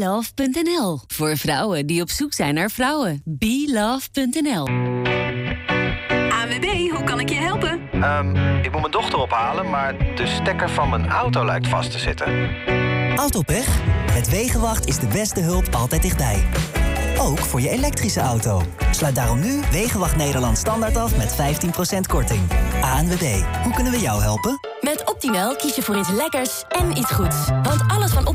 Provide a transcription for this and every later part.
BeLove.nl. Voor vrouwen die op zoek zijn naar vrouwen. BeLove.nl. ANWB, hoe kan ik je helpen? Ehm, ik moet mijn dochter ophalen, maar de stekker van mijn auto lijkt vast te zitten. Autopech? Met Wegenwacht is de beste hulp altijd dichtbij. Ook voor je elektrische auto. Sluit daarom nu Wegenwacht Nederland standaard af met 15% korting. ANWB, hoe kunnen we jou helpen? Met Optimal kies je voor iets lekkers en iets goeds. Want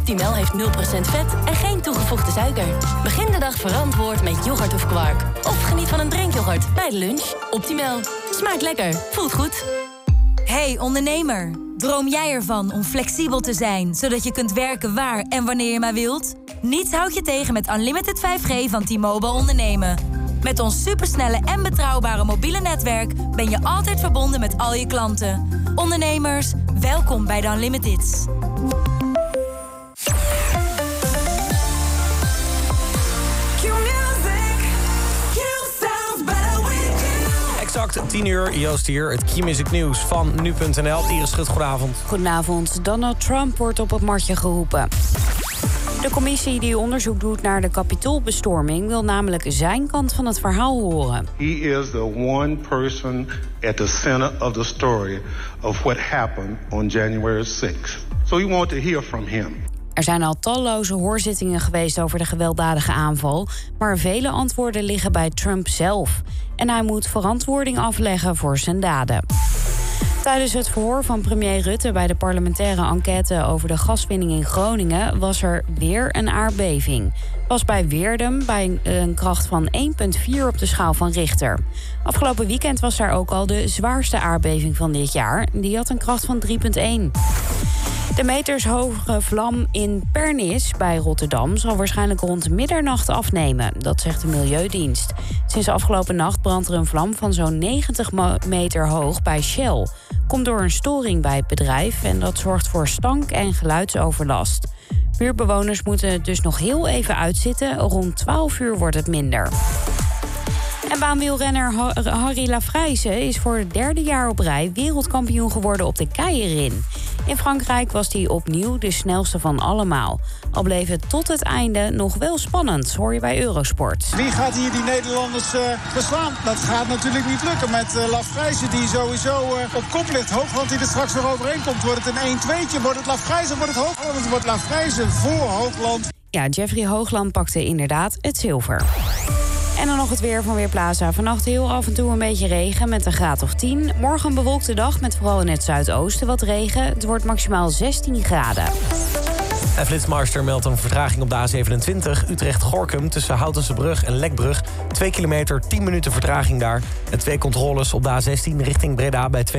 Optimal heeft 0% vet en geen toegevoegde suiker. Begin de dag verantwoord met yoghurt of kwark. Of geniet van een drinkyoghurt bij de lunch. Optimal. Smaakt lekker. Voelt goed. Hey ondernemer, droom jij ervan om flexibel te zijn... zodat je kunt werken waar en wanneer je maar wilt? Niets houdt je tegen met Unlimited 5G van T-Mobile ondernemen. Met ons supersnelle en betrouwbare mobiele netwerk... ben je altijd verbonden met al je klanten. Ondernemers, welkom bij de Unlimiteds. Exact 10 uur, Joost hier, het Key Music Nieuws van nu.nl. Iris Schut, goedenavond. Goedenavond. Donald Trump wordt op het matje geroepen. De commissie die onderzoek doet naar de kapitoolbestorming... wil namelijk zijn kant van het verhaal horen. He is the one person at the center of the story of what happened on January 6th. So we want to hear from him. Er zijn al talloze hoorzittingen geweest over de gewelddadige aanval... maar vele antwoorden liggen bij Trump zelf. En hij moet verantwoording afleggen voor zijn daden. Tijdens het verhoor van premier Rutte bij de parlementaire enquête over de gaswinning in Groningen was er weer een aardbeving. Was bij Weerdum bij een kracht van 1,4 op de schaal van Richter. Afgelopen weekend was daar ook al de zwaarste aardbeving van dit jaar. Die had een kracht van 3,1. De metershoge vlam in Pernis bij Rotterdam zal waarschijnlijk rond middernacht afnemen. Dat zegt de Milieudienst. Sinds afgelopen nacht brandt er een vlam van zo'n 90 meter hoog bij Shell. Komt door een storing bij het bedrijf en dat zorgt voor stank- en geluidsoverlast. Buurbewoners moeten dus nog heel even uitzitten. Rond 12 uur wordt het minder. En baanwielrenner Harry Lafrijze is voor het derde jaar op rij wereldkampioen geworden op de keierin. In Frankrijk was hij opnieuw de snelste van allemaal. Al bleef het tot het einde nog wel spannend, hoor je bij Eurosport. Wie gaat hier die Nederlanders uh, verslaan? Dat gaat natuurlijk niet lukken met uh, Lafrijze die sowieso uh, op kop ligt. Hoogland die er straks nog overheen komt. Wordt het een 1-2'tje? Wordt het Lafrijze? Wordt het Hoogland? Het wordt Lafrijze voor Hoogland. Ja, Jeffrey Hoogland pakte inderdaad het zilver. En dan nog het weer van Weerplaza. Vannacht heel af en toe een beetje regen met een graad of 10. Morgen een bewolkte dag met vooral in het zuidoosten wat regen. Het wordt maximaal 16 graden. En Flitsmaster meldt een vertraging op de A27 Utrecht-Gorkum... tussen Houtense en Lekbrug. 2 kilometer, 10 minuten vertraging daar. En twee controles op de A16 richting Breda bij 72,2...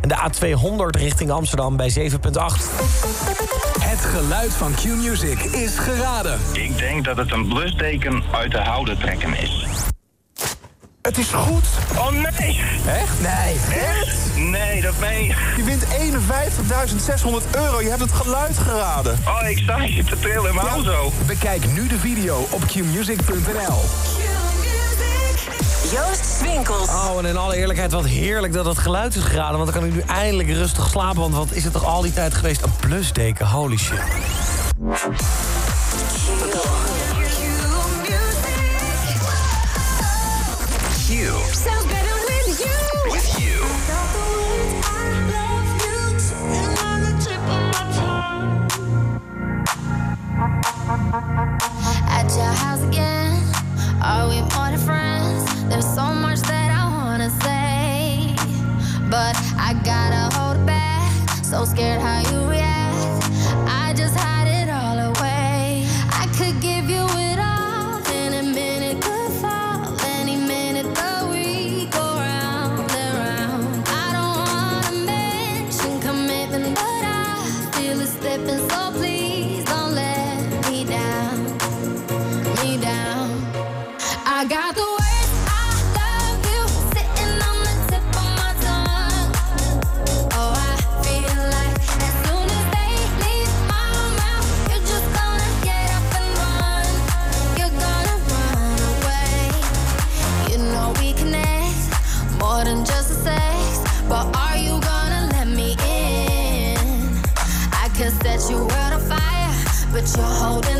en de A200 richting Amsterdam bij 7,8. Het geluid van Q-Music is geraden. Ik denk dat het een blusdeken uit de houden trekken is. Het is goed. Oh nee. Echt? Nee. Echt? Nee, dat meen je. Je wint 51.600 euro. Je hebt het geluid geraden. Oh, ik sta hier te trillen in mijn auto. Bekijk nu de video op qmusic.nl. Joost Swinkels. Oh, en in alle eerlijkheid, wat heerlijk dat het geluid is geraden. Want dan kan ik nu eindelijk rustig slapen. Want wat is het toch al die tijd geweest? Een plusdeken, holy shit. At your house again, are we more than friends? There's so much that I wanna say, but I gotta hold back. So scared how you so hold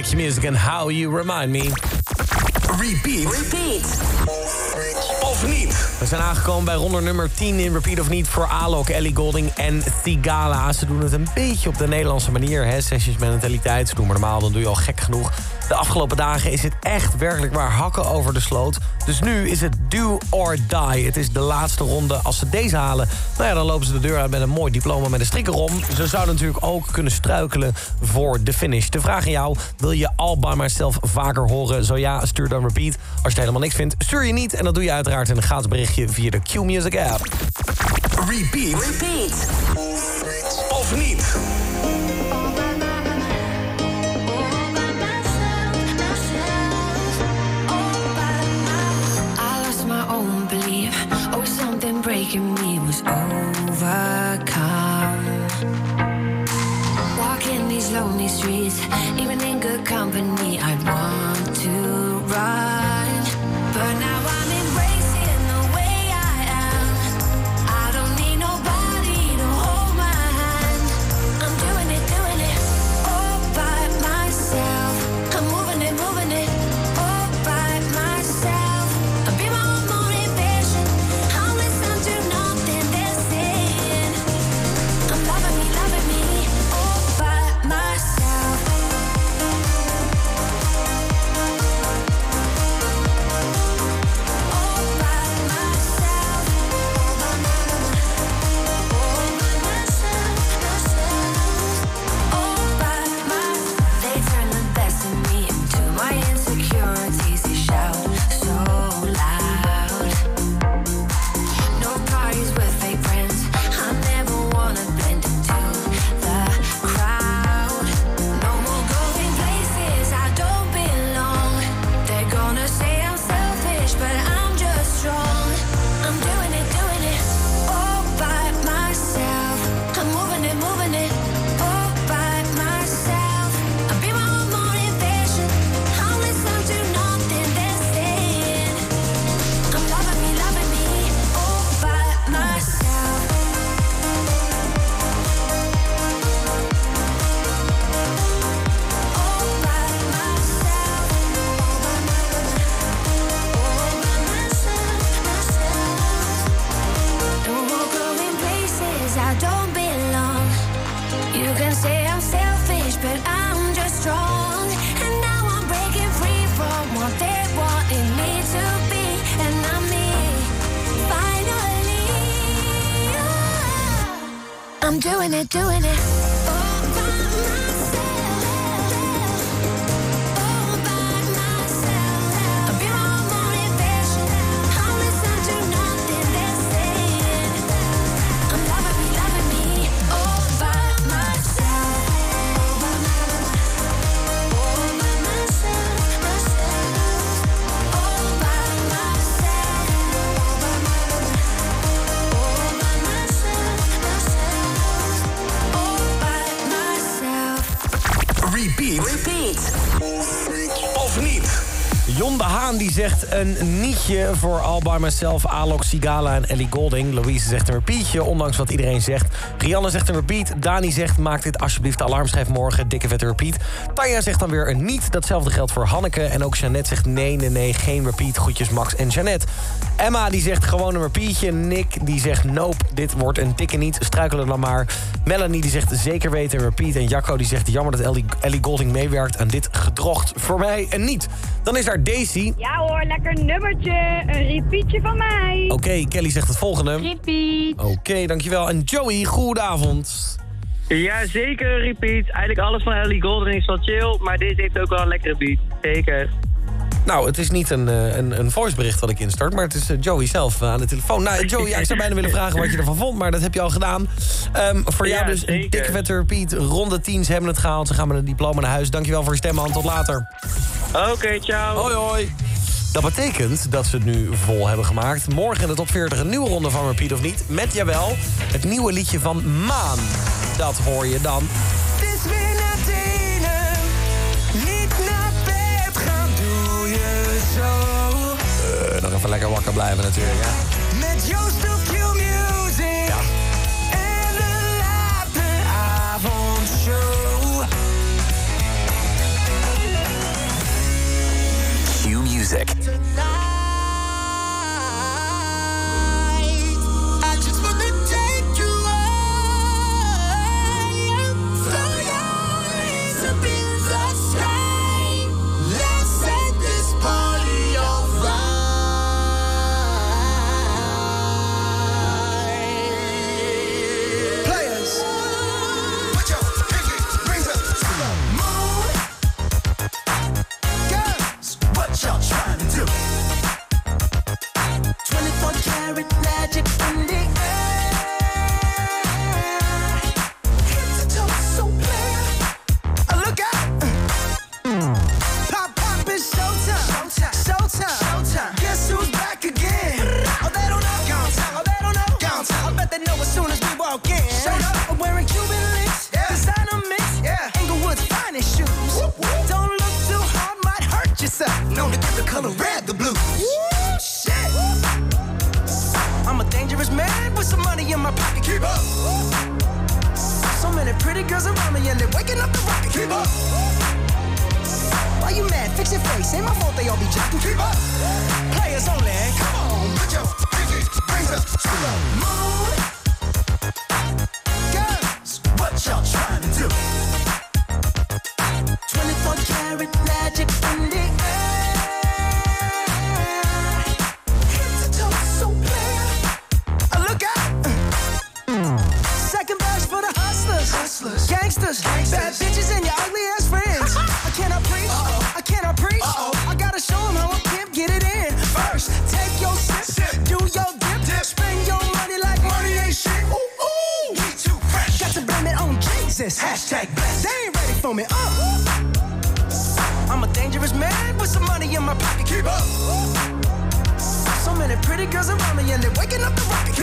Back your music and how you remind me. Repeat. Repeat. Of niet. We zijn aangekomen bij ronde nummer 10 in Repeat of Niet voor Alok, Ellie Golding en Thigala. Ze doen het een beetje op de Nederlandse manier. Hè? Sessies met mentaliteit. Ze doen maar normaal, dan doe je al gek genoeg. De afgelopen dagen is het echt werkelijk waar hakken over de sloot. Dus nu is het do or die. Het is de laatste ronde. Als ze deze halen, nou ja, dan lopen ze de deur uit met een mooi diploma met een strik erom. Ze zouden natuurlijk ook kunnen struikelen voor de finish. De vraag aan jou, wil je All By Myself vaker horen? Zo ja, stuur dan repeat. Als je het helemaal niks vindt, stuur je niet. En dat doe je uiteraard in een gratis berichtje via de Q-Music app. Repeat. Repeat. Een nietje voor All By Myself, Alok, Sigala en Ellie Golding. Louise zegt een repeatje, ondanks wat iedereen zegt. Rianne zegt een repeat. Dani zegt maak dit alsjeblieft de alarmschijf morgen. Dikke vette repeat. Tanja zegt dan weer een niet. Datzelfde geldt voor Hanneke. En ook Jeannette zegt nee, nee, nee, geen repeat. Groetjes Max en Jeannette. Emma die zegt gewoon een repeatje. Nick die zegt nope, dit wordt een dikke niet. Struikelen dan maar. Melanie die zegt zeker weten een repeat. En Jacco die zegt jammer dat Ellie, Ellie Golding meewerkt aan dit gedrocht. Voor mij een niet. Dan is daar Daisy. Ja hoor, lekker nummertje. Een repeatje van mij. Oké, Kelly zegt het volgende. Repeat. Oké, dankjewel. En Joey, goedenavond. Ja, zeker, repeat. Eigenlijk alles van Ellie Golding is wel chill, maar deze heeft ook wel een lekkere beat. Zeker. Nou, het is niet een, eh, een, een voicebericht wat ik instart, maar het is eh, Joey zelf eh, aan de telefoon. Nou, Joey, ja, ik zou bijna willen vragen wat je ervan vond, maar dat heb je al gedaan. Ehm, voor jou Ja, dus een dikke vette repeat. Ronde 10, ze hebben het gehaald. Ze gaan met een diploma naar huis. Dankjewel voor je stem, man. Tot later. Oké, ciao. Hoi, hoi. Dat betekent dat ze het nu vol hebben gemaakt. Morgen in de top 40 een nieuwe ronde van Repeat of Niet. Met, jawel, het nieuwe liedje van Maan. Dat hoor je dan. Blijven natuurlijk, ja. Met Joost op Q-Music. Ja. En de late avondshow. Q Music.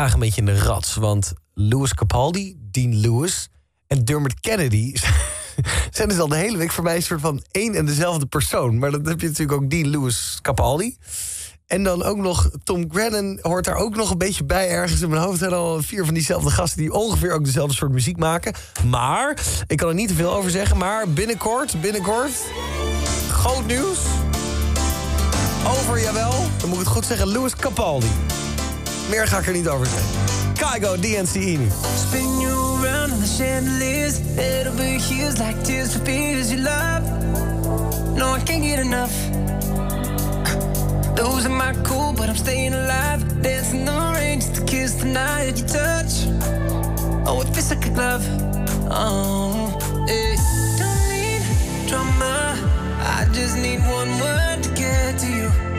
Dagen een beetje in de rats. Want Louis Capaldi, Dean Lewis en Dermot Kennedy... zijn dus al de hele week voor mij een soort van één en dezelfde persoon. Maar dan heb je natuurlijk ook Dean Lewis Capaldi. En dan ook nog Tom Grennan hoort daar ook nog een beetje bij. Ergens in mijn hoofd zijn al vier van diezelfde gasten... die ongeveer ook dezelfde soort muziek maken. Maar, ik kan er niet te veel over zeggen... maar binnenkort, binnenkort... groot nieuws... over, jawel, dan moet ik het goed zeggen... Louis Capaldi. Meer ga ik er niet over zeggen. Kygo, DNCE nu. Spin you around on the chandeliers. It'll be hues like tears for fears you love. No, I can't get enough. Losing my cool, but I'm staying alive. Dancing the rain just to kiss the night you touch. Oh, it feels like a glove. Oh, eh. Don't need drama. I just need one word to get to you.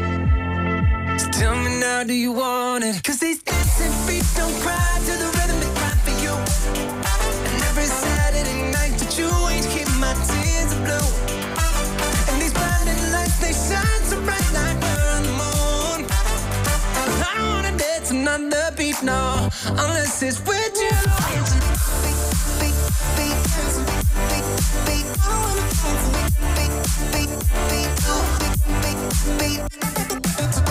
So tell me now, do you want it? Cause these dancing feet don't cry to the rhythm they cry for you. And every Saturday night that you ain't keep my tears blue. And these blinding lights, they shine so bright like we're on the moon. I don't wanna dance another beat, no, unless it's with you. I wanna dance another beat, no, unless it's with you. Tell me who do I call when I lose my mind? Four in the morning, I'm on fire with you. I'm running too. You got a diamond heart, you work hard, nothing compares when I'm in your arms. Don't go, cause you'll never know.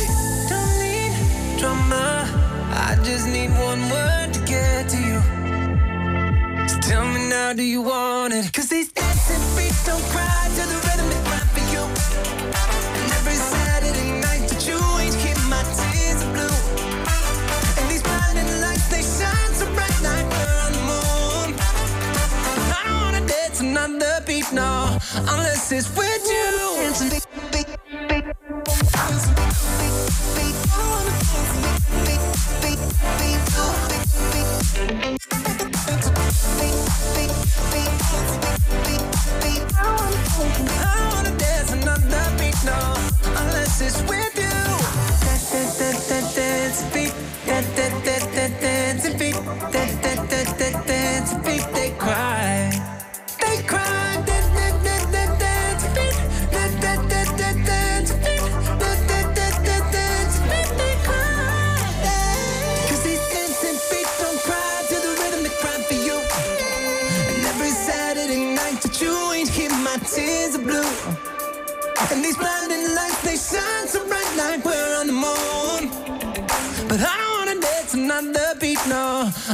just need one word to get to you. So tell me now, do you want it? Cause these dancing feet don't cry to the rhythm they cry for you. And every Saturday night that you ain't keep my tears blue. And these blinding lights, they shine so bright like we're on the moon. I don't wanna dance another beat, no, unless it's with you. Dancing beat, beat, beat. Dancing beat, beat, beat. I wanna dance beat, beat, I wanna dance another beat, no, unless it's with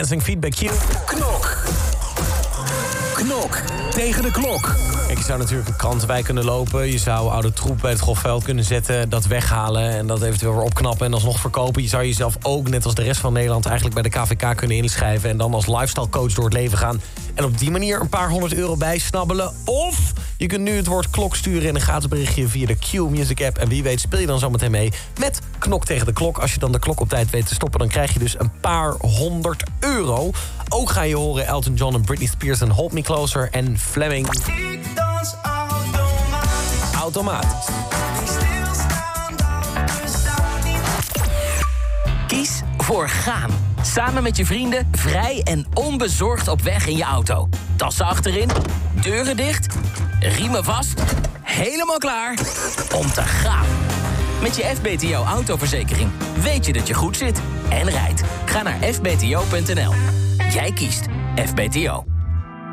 Dancing Feedback Q. Knok. Knok tegen de klok. Kijk, je zou natuurlijk een krantenwijk kunnen lopen. Je zou oude troep bij het golfveld kunnen zetten. Dat weghalen en dat eventueel weer opknappen en alsnog verkopen. Je zou jezelf ook, net als de rest van Nederland... eigenlijk bij de KVK kunnen inschrijven... en dan als lifestyle coach door het leven gaan. En op die manier een paar honderd euro bijsnabbelen. Of je kunt nu het woord klok sturen in een gratis berichtje... via de Q-Music app. En wie weet speel je dan zometeen mee met Knok tegen de klok. Als je dan de klok op tijd weet te stoppen... dan krijg je dus een paar honderd euro. Ook ga je horen Elton John en Britney Spears en Hold Me Closer en Fleming. Ik dans door automatisch. Kies voor gaan. Samen met je vrienden vrij en onbezorgd op weg in je auto. Tassen achterin, deuren dicht, riemen vast. Helemaal klaar om te gaan. Met je FBTO autoverzekering weet je dat je goed zit en rijdt. Ga naar fbto.nl. Jij kiest FBTO.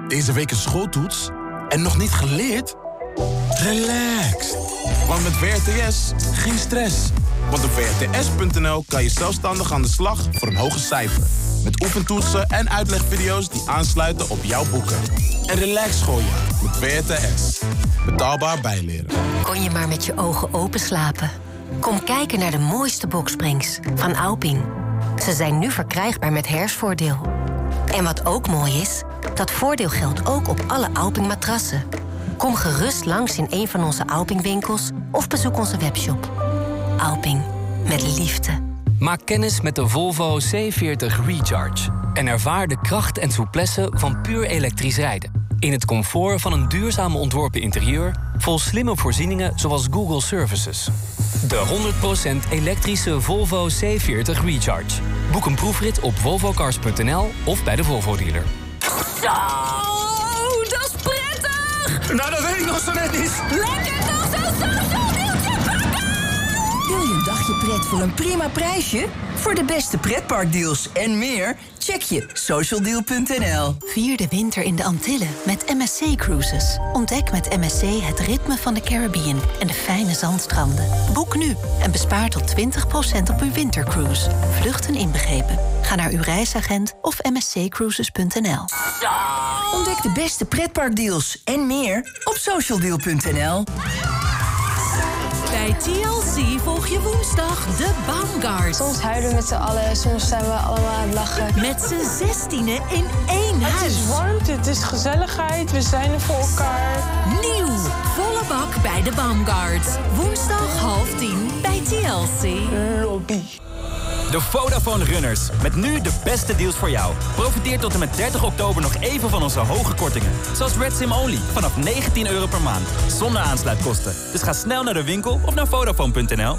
Deze week een schooltoets en nog niet geleerd? Relax. Want met WRTS geen stress. Want op WRTS.nl kan je zelfstandig aan de slag voor een hoger cijfer. Met oefentoetsen en uitlegvideo's die aansluiten op jouw boeken. En relax schooljaar met WRTS. Betaalbaar bijleren. Kon je maar met je ogen open slapen? Kom kijken naar de mooiste boksprings van Alping. Ze zijn nu verkrijgbaar met herfstvoordeel. En wat ook mooi is, dat voordeel geldt ook op alle Alping matrassen. Kom gerust langs in een van onze Alping winkels of bezoek onze webshop. Alping, met liefde. Maak kennis met de Volvo C40 Recharge. En ervaar de kracht en souplesse van puur elektrisch rijden. In het comfort van een duurzaam ontworpen interieur... vol slimme voorzieningen zoals Google Services. De 100% elektrische Volvo C40 Recharge. Boek een proefrit op volvocars.nl of bij de Volvo-dealer. Zo, dat is prettig! Nou, dat weet ik nog zo net niet. Lekker toch deeltje pakken! Wil je pret voor een prima prijsje? Voor de beste pretparkdeals en meer, check je socialdeal.nl. Vier de winter in de Antillen met MSC Cruises. Ontdek met MSC het ritme van de Caribbean en de fijne zandstranden. Boek nu en bespaar tot 20% op uw wintercruise. Vluchten inbegrepen. Ga naar uw reisagent of msccruises.nl. Ontdek de beste pretparkdeals en meer op socialdeal.nl. Bij TLC volg je woensdag de Baumgart. Soms huilen we met z'n allen, soms zijn we allemaal aan het lachen. Met z'n zestienen in één Het huis. is warmte, het is gezelligheid, we zijn er voor elkaar. Nieuw, volle bak bij de Baumgart. Woensdag half tien bij TLC. Lobby. De Vodafone Runners. Met nu de beste deals voor jou. Profiteer tot en met 30 oktober nog even van onze hoge kortingen. Zoals Red Sim Only vanaf 19 euro per maand. Zonder aansluitkosten. Dus ga snel naar de winkel of naar Vodafone.nl.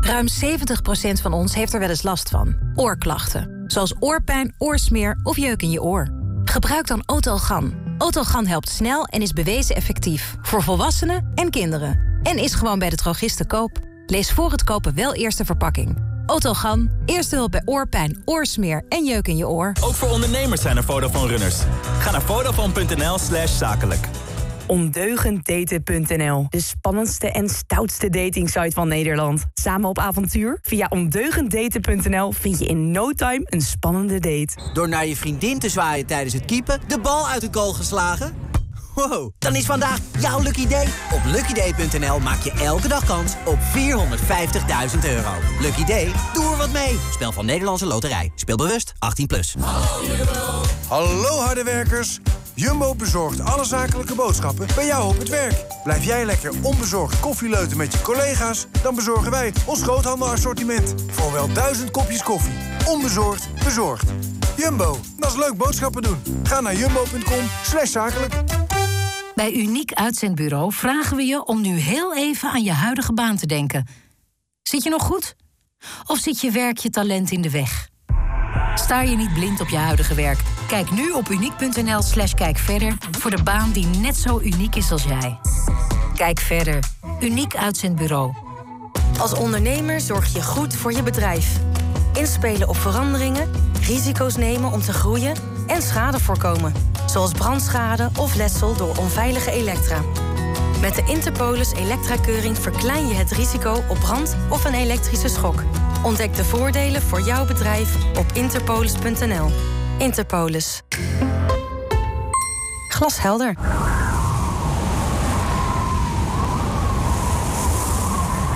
Ruim 70% van ons heeft er wel eens last van. Oorklachten. Zoals oorpijn, oorsmeer of jeuk in je oor. Gebruik dan Otalgan. Otalgan helpt snel en is bewezen effectief. Voor volwassenen en kinderen. En is gewoon bij de drogist te koop. Lees voor het kopen wel eerst de verpakking. Otalgan. Eerste hulp bij oorpijn, oorsmeer en jeuk in je oor. Ook voor ondernemers zijn er Vodafone Runners. Ga naar vodafone.nl slash zakelijk. Ondeugenddaten.nl. De spannendste en stoutste datingsite van Nederland. Samen op avontuur? Via ondeugenddaten.nl vind je in no time een spannende date. Door naar je vriendin te zwaaien tijdens het keepen, de bal uit de goal geslagen? Wow, dan is vandaag jouw lucky day. Op luckyday.nl maak je elke dag kans op 450.000 euro. Lucky Day, doe er wat mee. Spel van Nederlandse Loterij. Speel bewust, 18+. Plus. Hallo harde werkers. Jumbo bezorgt alle zakelijke boodschappen bij jou op het werk. Blijf jij lekker onbezorgd koffieleuten met je collega's? Dan bezorgen wij ons groothandelassortiment. Voor wel duizend kopjes koffie. Onbezorgd, bezorgd. Jumbo, dat is leuk boodschappen doen. Ga naar jumbo.com slash zakelijk. Bij Uniek Uitzendbureau vragen we je om nu heel even aan je huidige baan te denken. Zit je nog goed? Of zit je werk je talent in de weg? Staar je niet blind op je huidige werk? Kijk nu op uniek.nl slash kijk verder voor de baan die net zo uniek is als jij. Kijk verder. Uniek Uitzendbureau. Als ondernemer zorg je goed voor je bedrijf. Inspelen op veranderingen, risico's nemen om te groeien en schade voorkomen. Zoals brandschade of letsel door onveilige elektra. Met de Interpolis elektra-keuring verklein je het risico op brand of een elektrische schok. Ontdek de voordelen voor jouw bedrijf op interpolis.nl. Interpolis. Glashelder.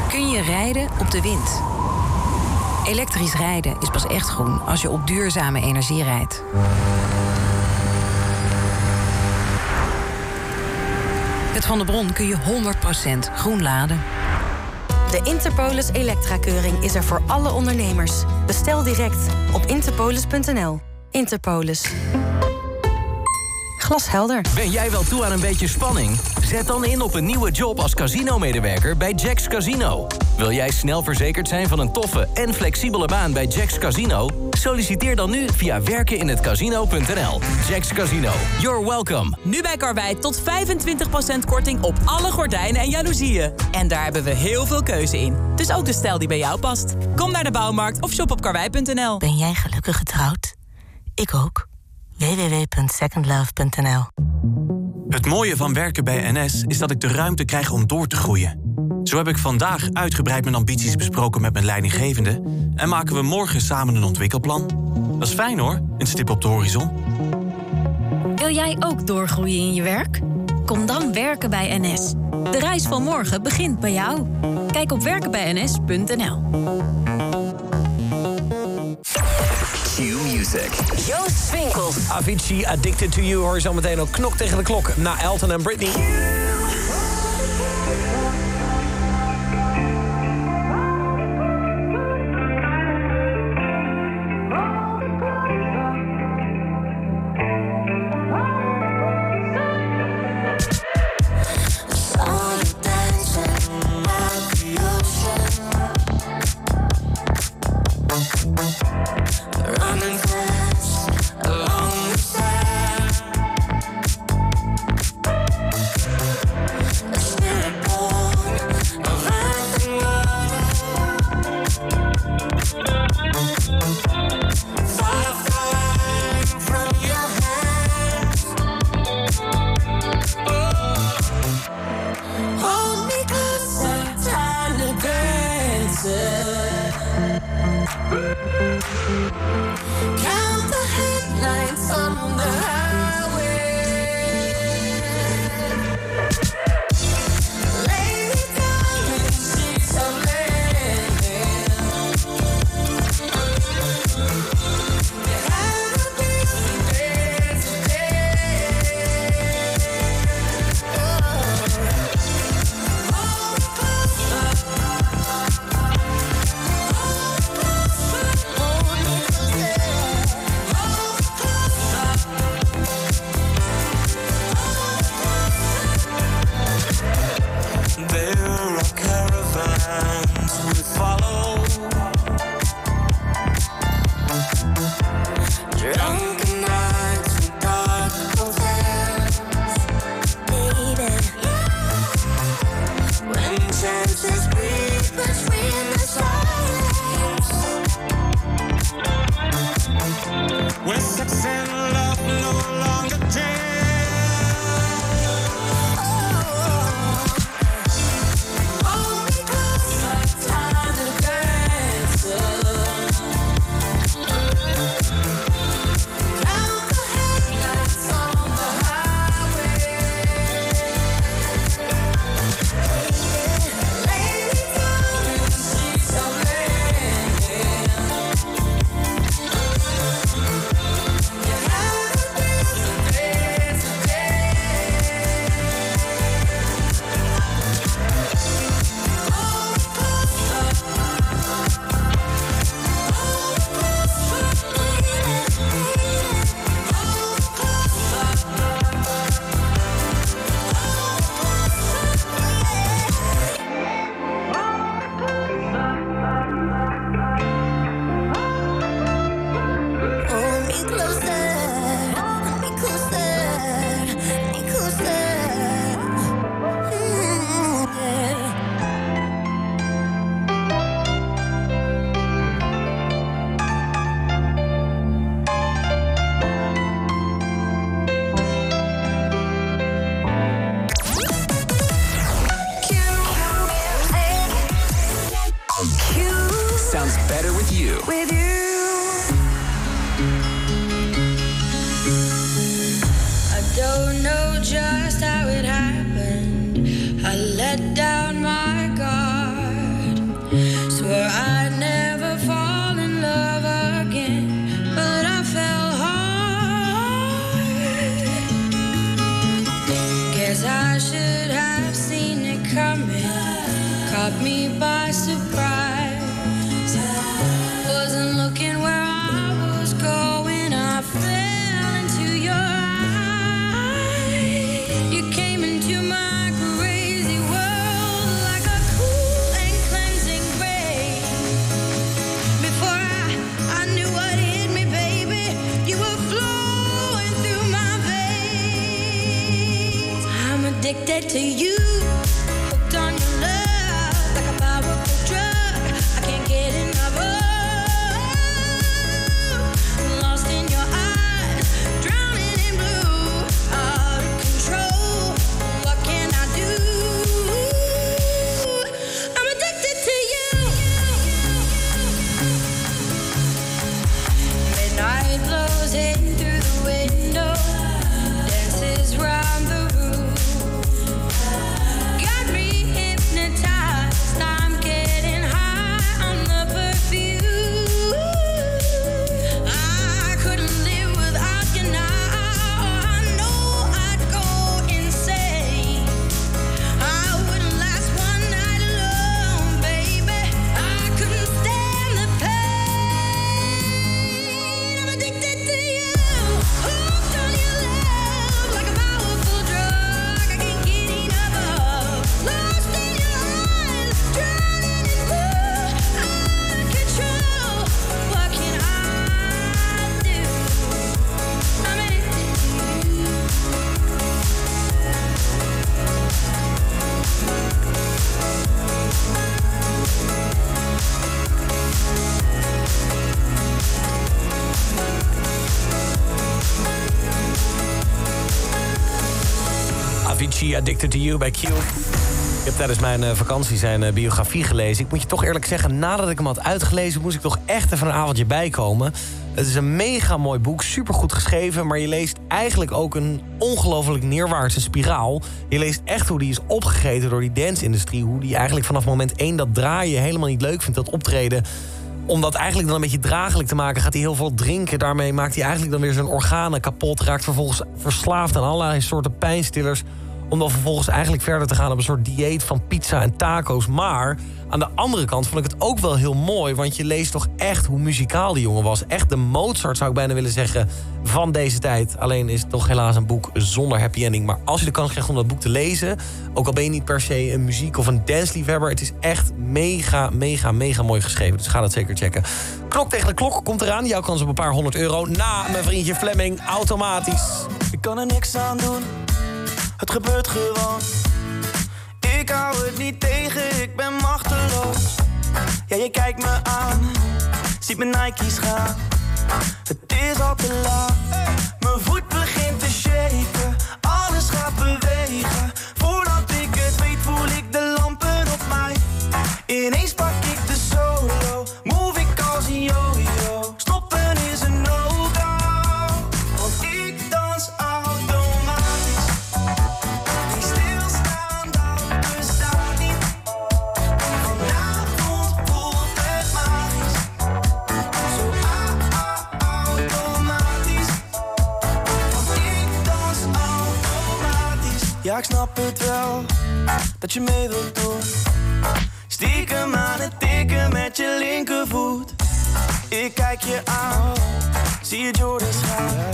Kun je rijden op de wind? Elektrisch rijden is pas echt groen als je op duurzame energie rijdt. Met Van der Bron kun je 100% groen laden. De Interpolis Elektra-keuring is er voor alle ondernemers. Bestel direct op interpolis.nl. Interpolis. Glashelder. Ben jij wel toe aan een beetje spanning? Zet dan in op een nieuwe job als casino-medewerker bij Jacks Casino. Wil jij snel verzekerd zijn van een toffe en flexibele baan bij Jacks Casino? Solliciteer dan nu via werkeninhetcasino.nl. Jacks Casino. You're welcome. Nu bij Karwei tot 25% korting op alle gordijnen en jaloezieën. En daar hebben we heel veel keuze in. Dus ook de stijl die bij jou past. Kom naar de bouwmarkt of shop op karwei.nl. Ben jij gelukkig getrouwd? Ik ook. www.secondlove.nl Het mooie van werken bij NS is dat ik de ruimte krijg om door te groeien. Zo heb ik vandaag uitgebreid mijn ambities besproken met mijn leidinggevende... en maken we morgen samen een ontwikkelplan. Dat is fijn hoor, een stip op de horizon. Wil jij ook doorgroeien in je werk? Kom dan werken bij NS. De reis van morgen begint bij jou. Kijk op werkenbijns.nl. Q-Music. Joost Swinkels. Avicii, Addicted to You, hoor je zo meteen ook knok tegen de klok. Na Elton en Britney. Addicted to You bij Q. Ik heb tijdens mijn eh, vakantie zijn eh, biografie gelezen. Ik moet je toch eerlijk zeggen, nadat ik hem had uitgelezen... moest ik toch echt even een avondje bijkomen. Het is een mega mooi boek, supergoed geschreven... maar je leest eigenlijk ook een ongelooflijk neerwaartse spiraal. Je leest echt hoe die is opgegeten door die dance-industrie. Hoe die eigenlijk vanaf moment één dat draaien helemaal niet leuk vindt, dat optreden om dat eigenlijk dan een beetje draaglijk te maken, gaat hij heel veel drinken. Daarmee maakt hij eigenlijk dan weer zijn organen kapot. Raakt vervolgens verslaafd aan allerlei soorten pijnstillers. Om dan vervolgens eigenlijk verder te gaan op een soort dieet van pizza en taco's. Maar aan de andere kant vond ik het ook wel heel mooi. Want je leest toch echt hoe muzikaal die jongen was. Echt de Mozart zou ik bijna willen zeggen van deze tijd. Alleen is het toch helaas een boek zonder happy ending. Maar als je de kans krijgt om dat boek te lezen... ook al ben je niet per se een muziek- of een dansliefhebber... het is echt mega, mega, mega mooi geschreven. Dus ga dat zeker checken. Klok tegen de klok komt eraan. Jouw kans op een paar honderd euro. Na mijn vriendje Fleming automatisch. Ik kan er niks aan doen, het gebeurt gewoon. Ik hou het niet tegen, ik ben machteloos. Ja, je kijkt me aan, ziet mijn Nike's gaan. Het is al te laat, je. Stiekem aan het tikken met je linkervoet. Ik kijk je aan, zie je Jordans gaan.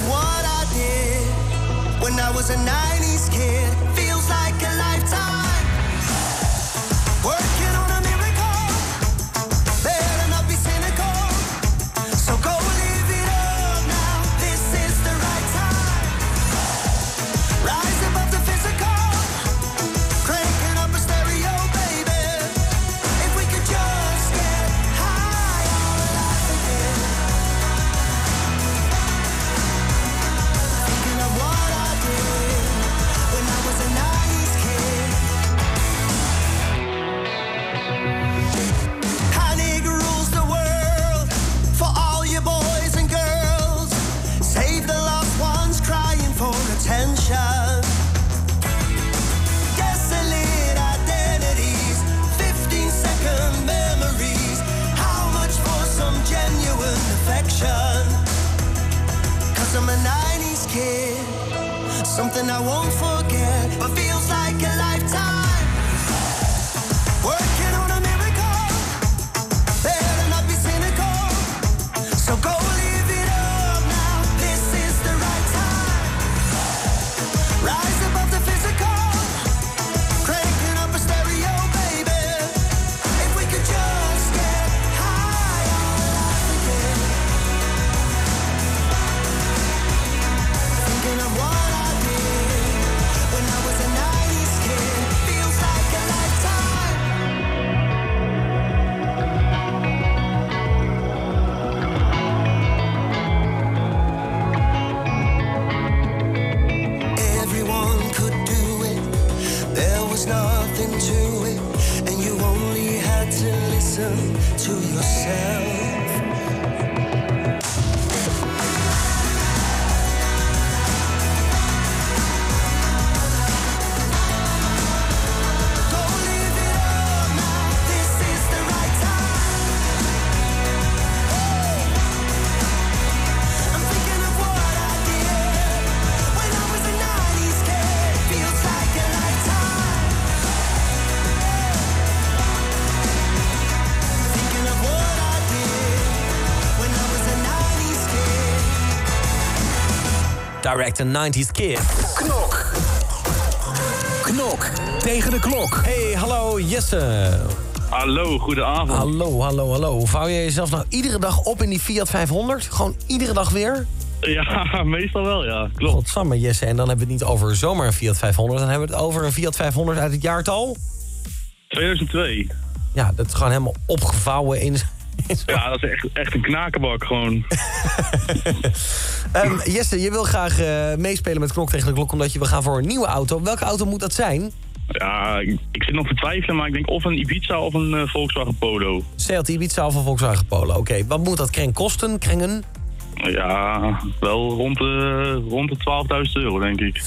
of what I did when I was a 90s kid Direct a 90s Kid. Knok. Knok tegen de klok. Hey, hallo Jesse. Hallo, goedenavond. Hallo, hallo, hallo. Vouw je jezelf nou iedere dag op in die Fiat 500? Gewoon iedere dag weer? Ja, meestal wel, ja. Klopt. Godsamme, Jesse. En dan hebben we het niet over zomaar een Fiat 500. Dan hebben we het over een Fiat 500 uit het jaartal. 2002. Ja, dat is gewoon helemaal opgevouwen in... Ja, dat is echt, echt een knakenbak gewoon. Ehm, Jesse, je wil graag eh, meespelen met Klok tegen de Klok... omdat je wil gaan voor een nieuwe auto. Welke auto moet dat zijn? Ja, ik, ik zit nog te twijfelen, maar ik denk of een Ibiza of een eh, Volkswagen Polo. Seat Ibiza of een Volkswagen Polo. Oké, wat moet dat kring kosten, kringen? Ja, wel rond de, rond de 12.000 euro, denk ik.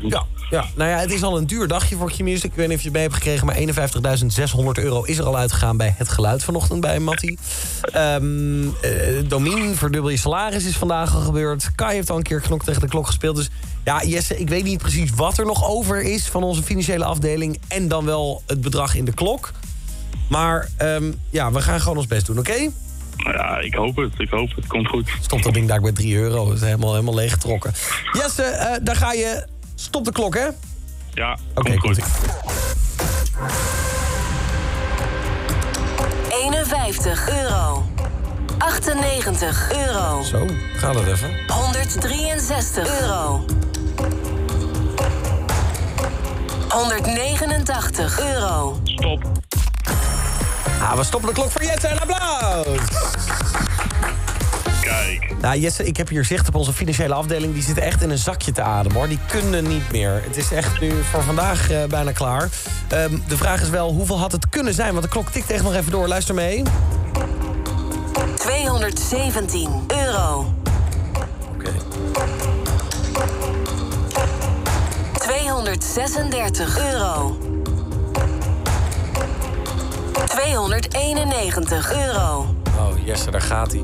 13.000. Ja. Ja, nou ja, het is al een duur dagje voor Chimius. Ik weet niet of je het mee hebt gekregen, maar 51.600 euro is er al uitgegaan bij het geluid vanochtend bij Mattie. Ehm eh, Domien, verdubbel je salaris is vandaag al gebeurd. Kai heeft al een keer knok tegen de klok gespeeld. Dus ja, Jesse, ik weet niet precies wat er nog over is van onze financiële afdeling. En dan wel het bedrag in de klok. Maar ehm, ja, we gaan gewoon ons best doen, oké? Ja, ik hoop het. Ik hoop het. Komt goed. Stop dat ding daar bij 3 euro. Dat is helemaal, helemaal leeggetrokken. Jesse, eh, daar ga je. Stop de klok, hè? Ja, Oké, komt goed. 51 euro. 98 euro. Zo, gaat het even. 163 euro. 189 euro. Stop. Ah, we stoppen de klok voor Jesse. Een applaus! Kijk. Nou, Jesse, ik heb hier zicht op onze financiële afdeling. Die zitten echt in een zakje te ademen, hoor. Die kunnen niet meer. Het is echt nu voor vandaag eh, bijna klaar. Ehm, de vraag is wel, hoeveel had het kunnen zijn? Want de klok tikt echt nog even door. Luister mee. 200 217 euro. Oké. 236 euro. 291 euro. Oh, Jesse, daar gaat hij.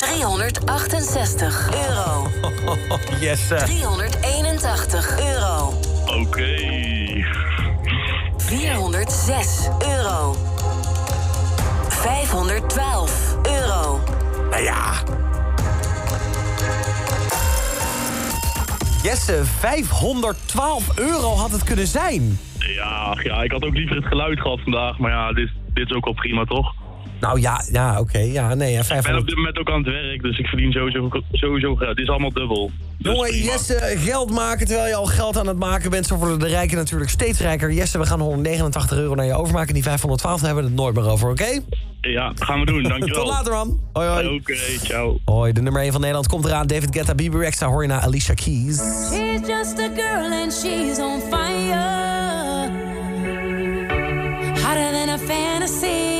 368 euro. Jesse. 381 euro. Oké. 406 euro. 512 euro. Nou ja. Jesse, 512 euro had het kunnen zijn. Ja, ach ja, ik had ook liever het geluid gehad vandaag. Maar ja, dit, dit is ook wel prima, toch? Nou ja, ja oké. Ja, nee, ja, Ik ben op 500... dit moment ook aan het werk, dus ik verdien sowieso, sowieso geld. Het is allemaal dubbel. Dus Jongen, prima. Jesse, geld maken terwijl je al geld aan het maken bent. Zo worden de rijken natuurlijk steeds rijker. Jesse, we gaan 189 euro naar je overmaken. Die 512, daar hebben we het nooit meer over, oké? Ja, gaan we doen, dankjewel. Tot later, man. Hoi, hoi. Oké, ciao. Hoi, de nummer 1 van Nederland komt eraan. David Guetta, Bieber Extra, hoor je naar Alicia Keys. She's just a girl and she's on fire. Hotter than a fantasy.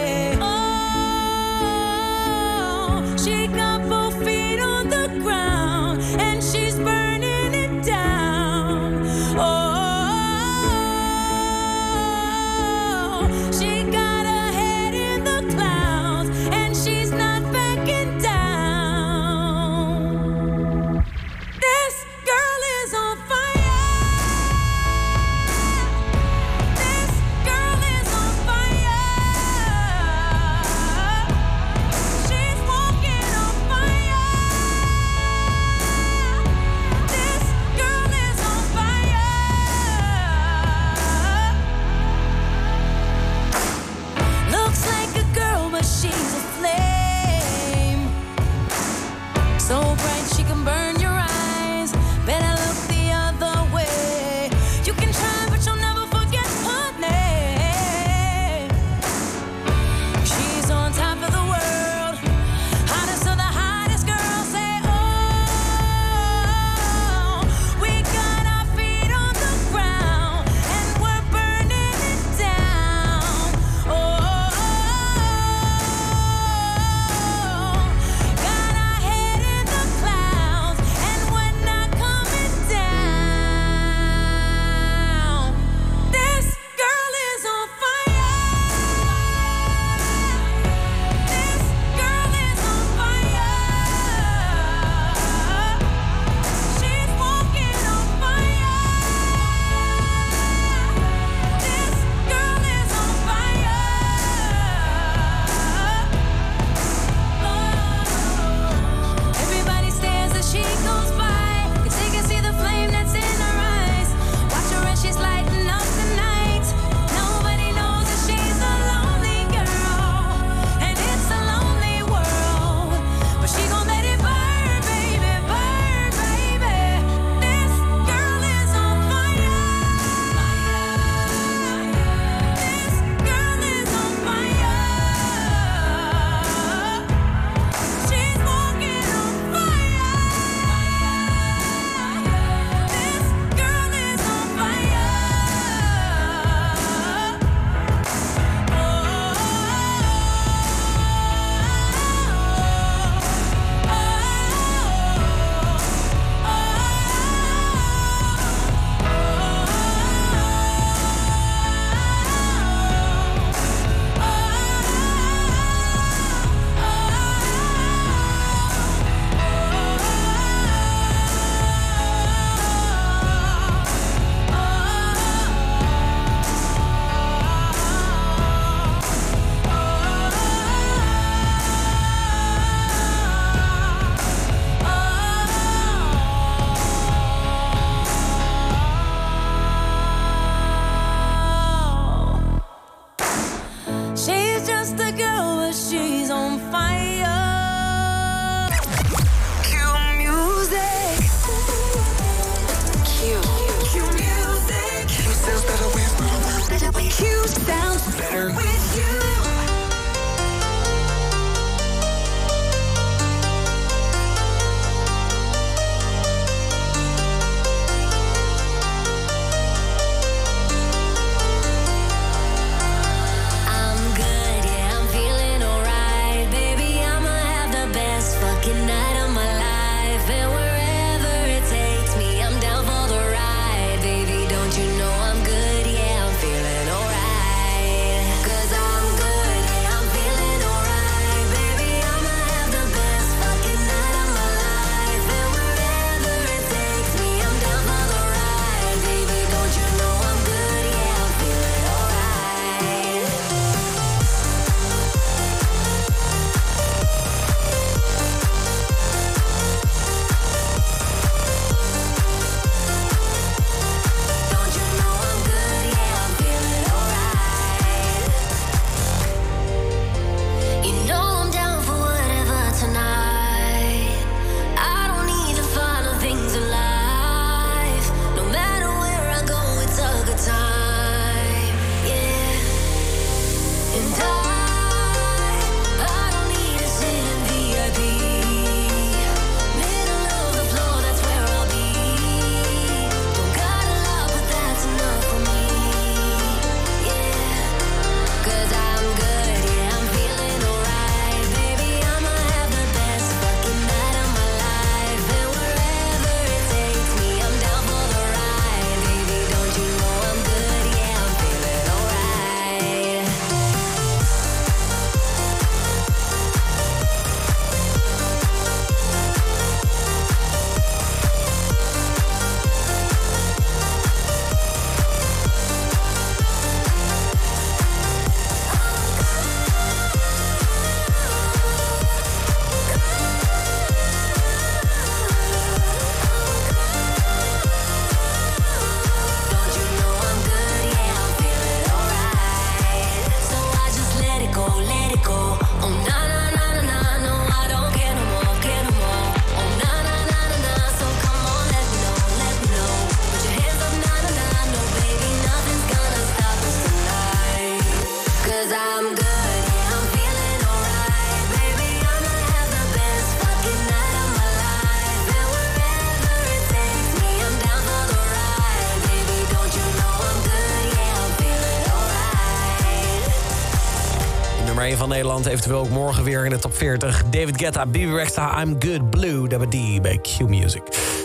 Nederland, eventueel ook morgen weer in de top 40. David Guetta, Bibi Rexha, I'm Good Blue, Dabba D bij Q Music.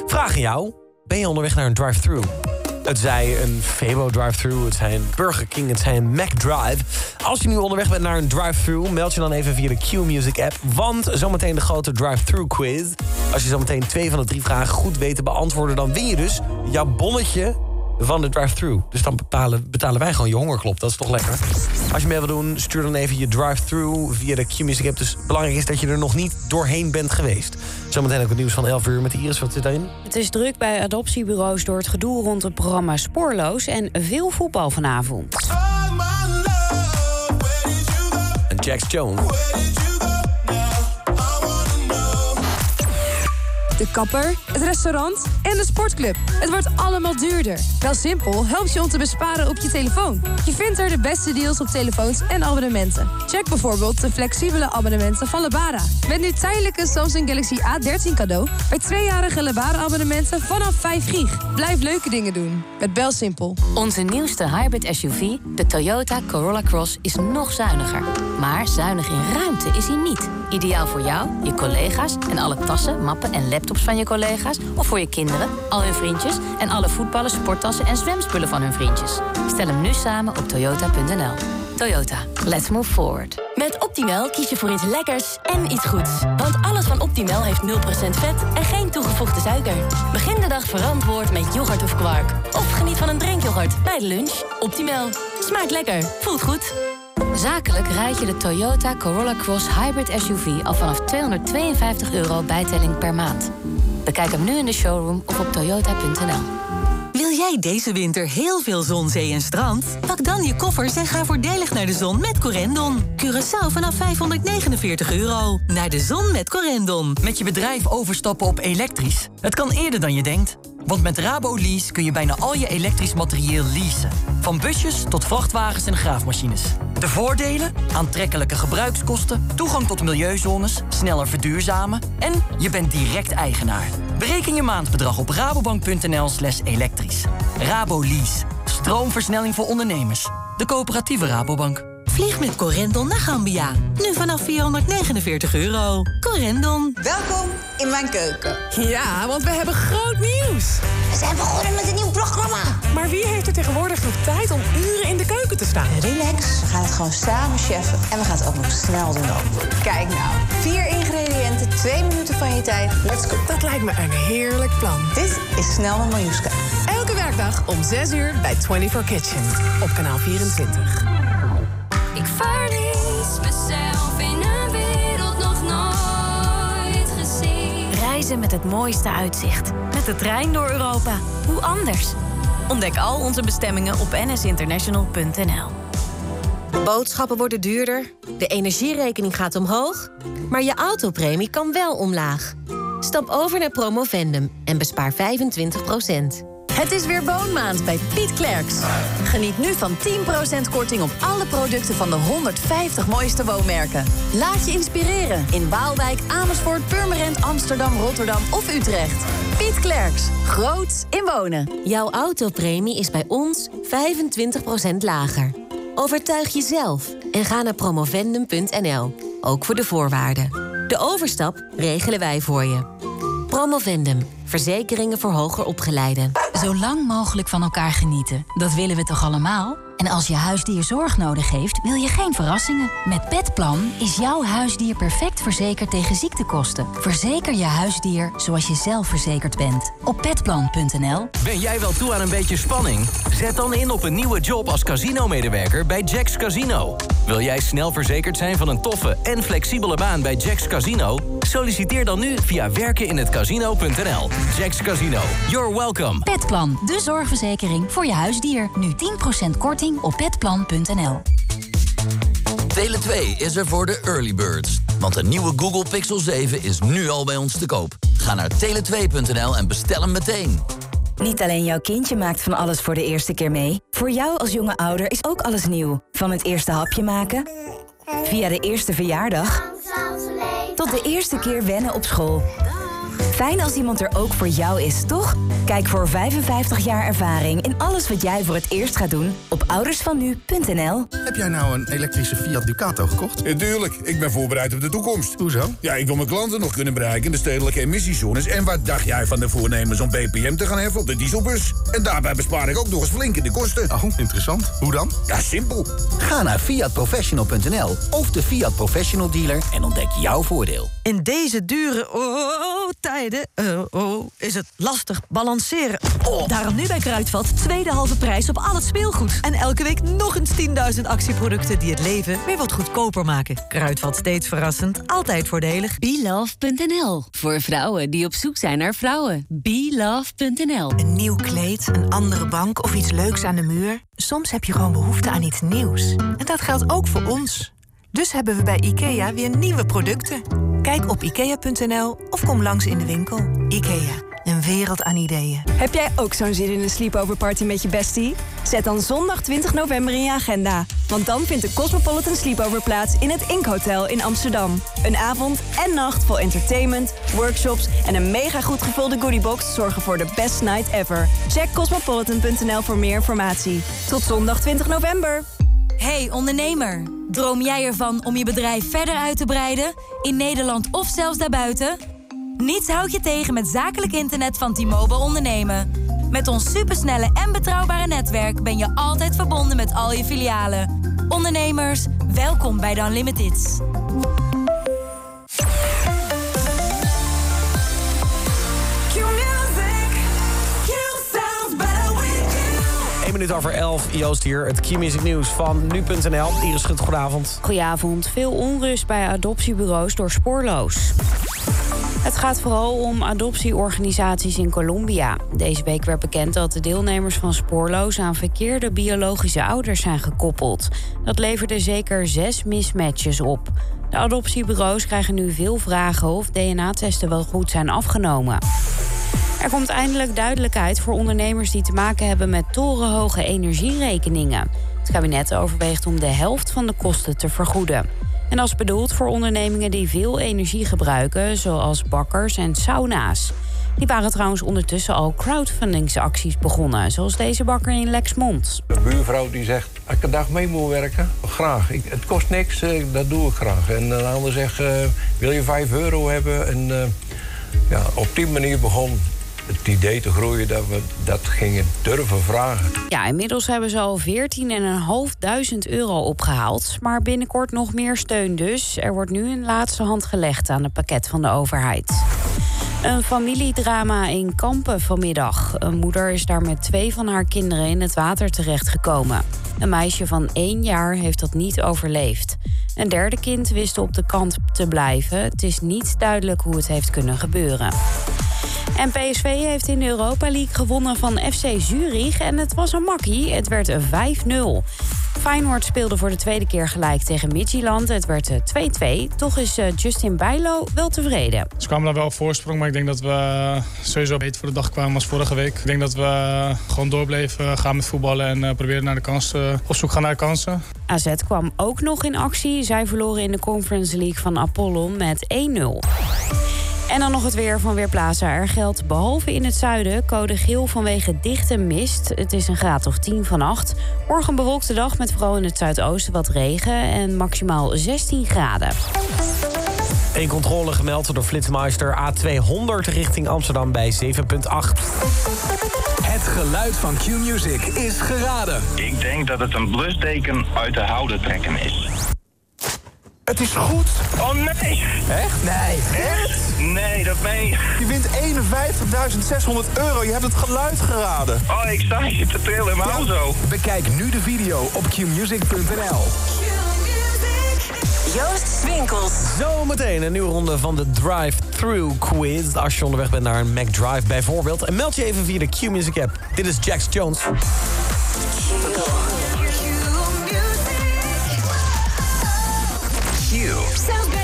Vraag aan jou, ben je onderweg naar een drive-thru? Het zij een Febo drive-thru, het zij een Burger King, het zij een Mac Drive. Als je nu onderweg bent naar een drive-thru, meld je dan even via de Q Music app. Want zometeen de grote drive-thru quiz. Als je zometeen twee van de drie vragen goed weet te beantwoorden... dan win je dus jouw bonnetje van de drive-thru. Dus dan betalen, betalen wij gewoon je hongerklop. Dat is toch lekker? Als je mee wil doen, stuur dan even je drive-thru via de Q-Music app. Dus belangrijk is dat je er nog niet doorheen bent geweest. Zometeen ook het nieuws van 11 uur met Iris. Wat zit daarin? Het is druk bij adoptiebureaus door het gedoe rond het programma Spoorloos en veel voetbal vanavond. En Jax Jones. De kapper, het restaurant en de sportclub. Het wordt allemaal duurder. Wel simpel helpt je om te besparen op je telefoon. Je vindt er de beste deals op telefoons en abonnementen. Check bijvoorbeeld de flexibele abonnementen van Lebara. Met nu tijdelijke Samsung Galaxy A13 cadeau... bij tweejarige Lebara-abonnementen vanaf 5 gig. Blijf leuke dingen doen. Met Belsimpel. Onze nieuwste hybrid SUV, de Toyota Corolla Cross, is nog zuiniger. Maar zuinig in ruimte is hij niet. Ideaal voor jou, je collega's en alle tassen, mappen en laptops van je collega's. Of voor je kinderen, al hun vriendjes en alle voetballen, sporttassen en zwemspullen van hun vriendjes. Stel hem nu samen op toyota.nl. Toyota, let's move forward. Met Optimal kies je voor iets lekkers en iets goeds. Want alles van Optimal heeft 0% vet en geen toegevoegde suiker. Begin de dag verantwoord met yoghurt of kwark. Of geniet van een drinkyoghurt bij de lunch. Optimal. Smaakt lekker. Voelt goed. Zakelijk rijd je de Toyota Corolla Cross Hybrid SUV al vanaf 252 euro bijtelling per maand. Bekijk hem nu in de showroom of op toyota.nl. Wil jij deze winter heel veel zon, zee en strand? Pak dan je koffers en ga voordelig naar de zon met Corendon. Curaçao vanaf 549 euro. Naar de zon met Corendon. Met je bedrijf overstappen op elektrisch? Het kan eerder dan je denkt. Want met Rabo Lease kun je bijna al je elektrisch materieel leasen. Van busjes tot vrachtwagens en graafmachines. De voordelen? Aantrekkelijke gebruikskosten, toegang tot milieuzones, sneller verduurzamen en je bent direct eigenaar. Bereken je maandbedrag op rabobank.nl slash elektrisch. Rabo Lease. Stroomversnelling voor ondernemers. De coöperatieve Rabobank. Vlieg met Corendon naar Gambia. Nu vanaf 449 euro. Corendon. Welkom in mijn keuken. Ja, want we hebben groot nieuws. We zijn begonnen met een nieuw programma. Maar wie heeft er tegenwoordig nog tijd om uren in de keuken te staan? Relax, we gaan het gewoon samen cheffen. En we gaan het ook nog snel doen ook. Kijk nou, vier ingrediënten, twee minuten van je tijd. Let's go. Dat lijkt me een heerlijk plan. Dit is Snel met. Elke werkdag om 6 uur bij 24 Kitchen. Op kanaal 24. Ik verlies mezelf in een wereld nog nooit gezien. Reizen met het mooiste uitzicht. Met de trein door Europa. Hoe anders? Ontdek al onze bestemmingen op nsinternational.nl. Boodschappen worden duurder, de energierekening gaat omhoog, maar je autopremie kan wel omlaag. Stap over naar Promovendum en bespaar 25%. Het is weer woonmaand bij Piet Klerks. Geniet nu van 10% korting op alle producten van de 150 mooiste woonmerken. Laat je inspireren in Waalwijk, Amersfoort, Purmerend, Amsterdam, Rotterdam of Utrecht. Piet Klerks, groots in wonen. Jouw autopremie is bij ons 25% lager. Overtuig jezelf en ga naar promovendum.nl. Ook voor de voorwaarden. De overstap regelen wij voor je. Promovendum. Verzekeringen voor hoger opgeleiden. Zo lang mogelijk van elkaar genieten. Dat willen we toch allemaal? En als je huisdier zorg nodig heeft, wil je geen verrassingen. Met Petplan is jouw huisdier perfect verzekerd tegen ziektekosten. Verzeker je huisdier zoals je zelf verzekerd bent. Op petplan.nl. Ben jij wel toe aan een beetje spanning? Zet dan in op een nieuwe job als casino-medewerker bij Jacks Casino. Wil jij snel verzekerd zijn van een toffe en flexibele baan bij Jacks Casino? Solliciteer dan nu via werkeninhetcasino.nl. Jacks Casino, you're welcome. Petplan, de zorgverzekering voor je huisdier. Nu 10% korting op petplan.nl. Tele2 is er voor de early birds. Want de nieuwe Google Pixel 7 is nu al bij ons te koop. Ga naar tele2.nl en bestel hem meteen. Niet alleen jouw kindje maakt van alles voor de eerste keer mee. Voor jou als jonge ouder is ook alles nieuw. Van het eerste hapje maken, via de eerste verjaardag, tot de eerste keer wennen op school. Fijn als iemand er ook voor jou is, toch? Kijk voor 55 jaar ervaring in alles wat jij voor het eerst gaat doen op oudersvannu.nl. Heb jij nou een elektrische Fiat Ducato gekocht? Tuurlijk, ik ben voorbereid op de toekomst. Hoezo? Ja, ik wil mijn klanten nog kunnen bereiken in de stedelijke emissiezones. En wat dacht jij van de voornemens om BPM te gaan heffen op de dieselbus? En daarbij bespaar ik ook nog eens flink in de kosten. Oh, interessant. Hoe dan? Ja, simpel. Ga naar fiatprofessional.nl of de Fiat Professional dealer en ontdek jouw voordeel. In deze dure oh, tijden eh, oh, is het lastig balanceren. Daarom nu bij Kruidvat tweede halve prijs op al het speelgoed. En elke week nog eens 10.000 actieproducten die het leven weer wat goedkoper maken. Kruidvat steeds verrassend, altijd voordelig. BeLove.nl voor vrouwen die op zoek zijn naar vrouwen. BeLove.nl Een nieuw kleed, een andere bank of iets leuks aan de muur. Soms heb je gewoon behoefte aan iets nieuws. En dat geldt ook voor ons. Dus hebben we bij IKEA weer nieuwe producten. Kijk op ikea.nl of kom langs in de winkel. IKEA, een wereld aan ideeën. Heb jij ook zo'n zin in een sleepoverparty met je bestie? Zet dan zondag 20 november in je agenda. Want dan vindt de Cosmopolitan Sleepover plaats in het Ink Hotel in Amsterdam. Een avond en nacht vol entertainment, workshops en een mega goed gevulde goodiebox zorgen voor de best night ever. Check cosmopolitan.nl voor meer informatie. Tot zondag 20 november. Hey ondernemer, droom jij ervan om je bedrijf verder uit te breiden? In Nederland of zelfs daarbuiten? Niets houdt je tegen met zakelijk internet van T-Mobile ondernemen. Met ons supersnelle en betrouwbare netwerk ben je altijd verbonden met al je filialen. Ondernemers, welkom bij de Unlimiteds. Minuut over 11. Joost hier, het Key Music Nieuws van nu.nl. Iris Schut, goedenavond. Goedenavond. Veel onrust bij adoptiebureaus door spoorloos. Het gaat vooral om adoptieorganisaties in Colombia. Deze week werd bekend dat de deelnemers van Spoorloos aan verkeerde biologische ouders zijn gekoppeld. Dat leverde zeker zes mismatches op. De adoptiebureaus krijgen nu veel vragen of DNA-testen wel goed zijn afgenomen. Er komt eindelijk duidelijkheid voor ondernemers die te maken hebben met torenhoge energierekeningen. Het kabinet overweegt om de helft van de kosten te vergoeden. En dat is bedoeld voor ondernemingen die veel energie gebruiken, zoals bakkers en sauna's. Die waren trouwens ondertussen al crowdfundingsacties begonnen, zoals deze bakker in Lexmond. Een buurvrouw die zegt, ik een dag mee moet werken, graag. Ik, het kost niks, eh, dat doe ik graag. En een ander zegt, eh, wil je 5 euro hebben? En eh, ja, op die manier begon het idee te groeien dat we dat gingen durven vragen. Ja, inmiddels hebben ze al 14.500 euro opgehaald. Maar binnenkort nog meer steun dus. Er wordt nu een laatste hand gelegd aan het pakket van de overheid. Een familiedrama in Kampen vanmiddag. Een moeder is daar met twee van haar kinderen in het water terechtgekomen. Een meisje van één jaar heeft dat niet overleefd. Een derde kind wist op de kant te blijven. Het is niet duidelijk hoe het heeft kunnen gebeuren. En PSV heeft in de Europa League gewonnen van FC Zurich. En het was een makkie. Het werd 5-0. Feyenoord speelde voor de tweede keer gelijk tegen Midtjylland. Het werd eh, 2-2. Toch is eh, Justin Bijlo wel tevreden. Ze kwamen dan wel op voorsprong, maar ik denk dat we sowieso beter voor de dag kwamen als vorige week. Ik denk dat we gewoon doorbleven gaan met voetballen en eh, proberen naar de kansen, op zoek gaan naar de kansen. AZ kwam ook nog in actie. Zij verloren in de Conference League van Apollon met 1-0. En dan nog het weer van Weerplaza. Er geldt behalve in het zuiden code geel vanwege dichte mist. Het is een graad of 10 van 8. Morgen een bewolkte dag met vooral in het zuidoosten wat regen en maximaal 16 graden. Eén controle gemeld door Flitsmeister A200 richting Amsterdam bij 7,8. Het geluid van Q-Music is geraden. Ik denk dat het een blusdeken uit de houden trekken is. Het is goed. Oh nee! Echt? Nee. Echt? Nee, dat meen je. Je wint 51.600 euro. Je hebt het geluid geraden. Oh, ik sta hier te trillen in mijn auto. Bekijk nu de video op qmusic.nl. Joost Swinkels. Zometeen een nieuwe ronde van de Drive-Thru Quiz. Als je onderweg bent naar een McDrive bijvoorbeeld. En meld je even via de Q-Music app. Dit is Jax Jones. Q. Sounds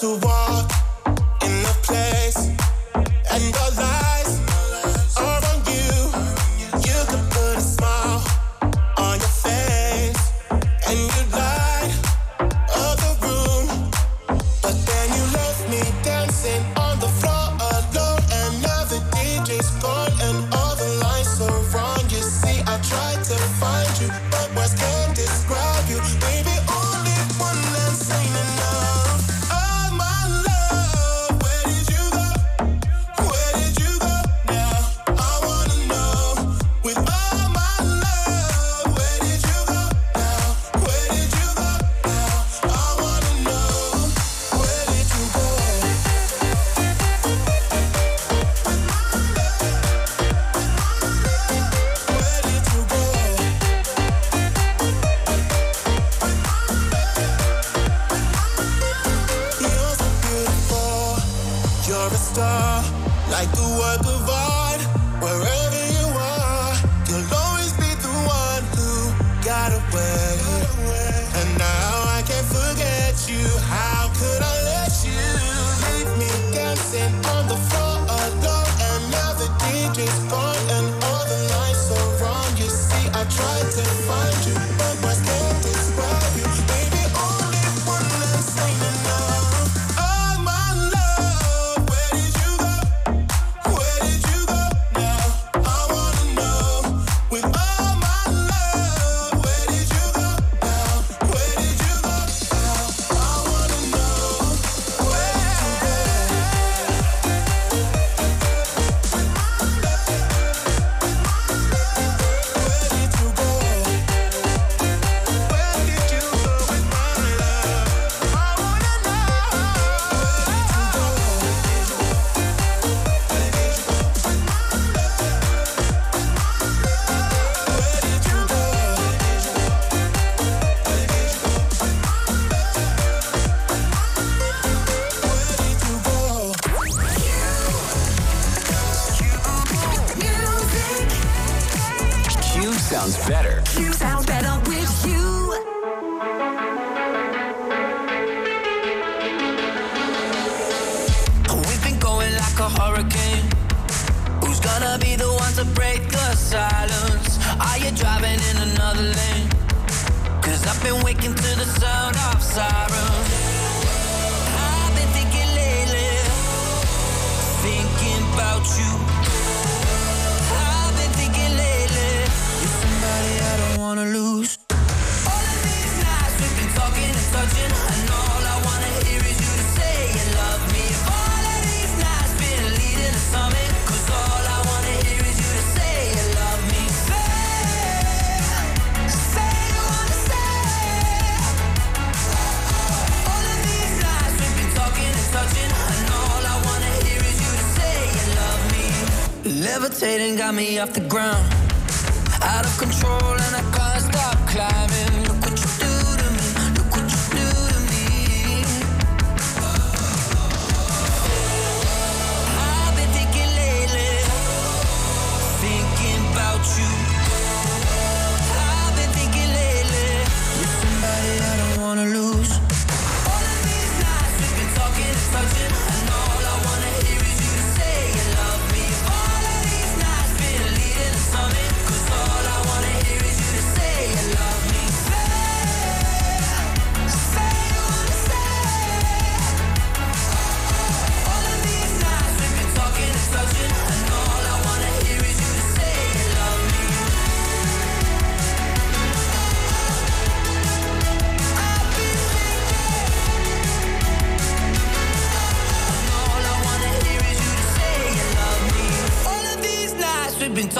to walk to break the silence? Are you driving in another lane? Cause I've been waking to the sound of sirens. I've been thinking lately, thinking about you. I've been thinking lately, you're somebody I don't wanna lose. All of these nights we've been talking and touching, Levitating got me off the ground. Out of control and I can't stop climbing.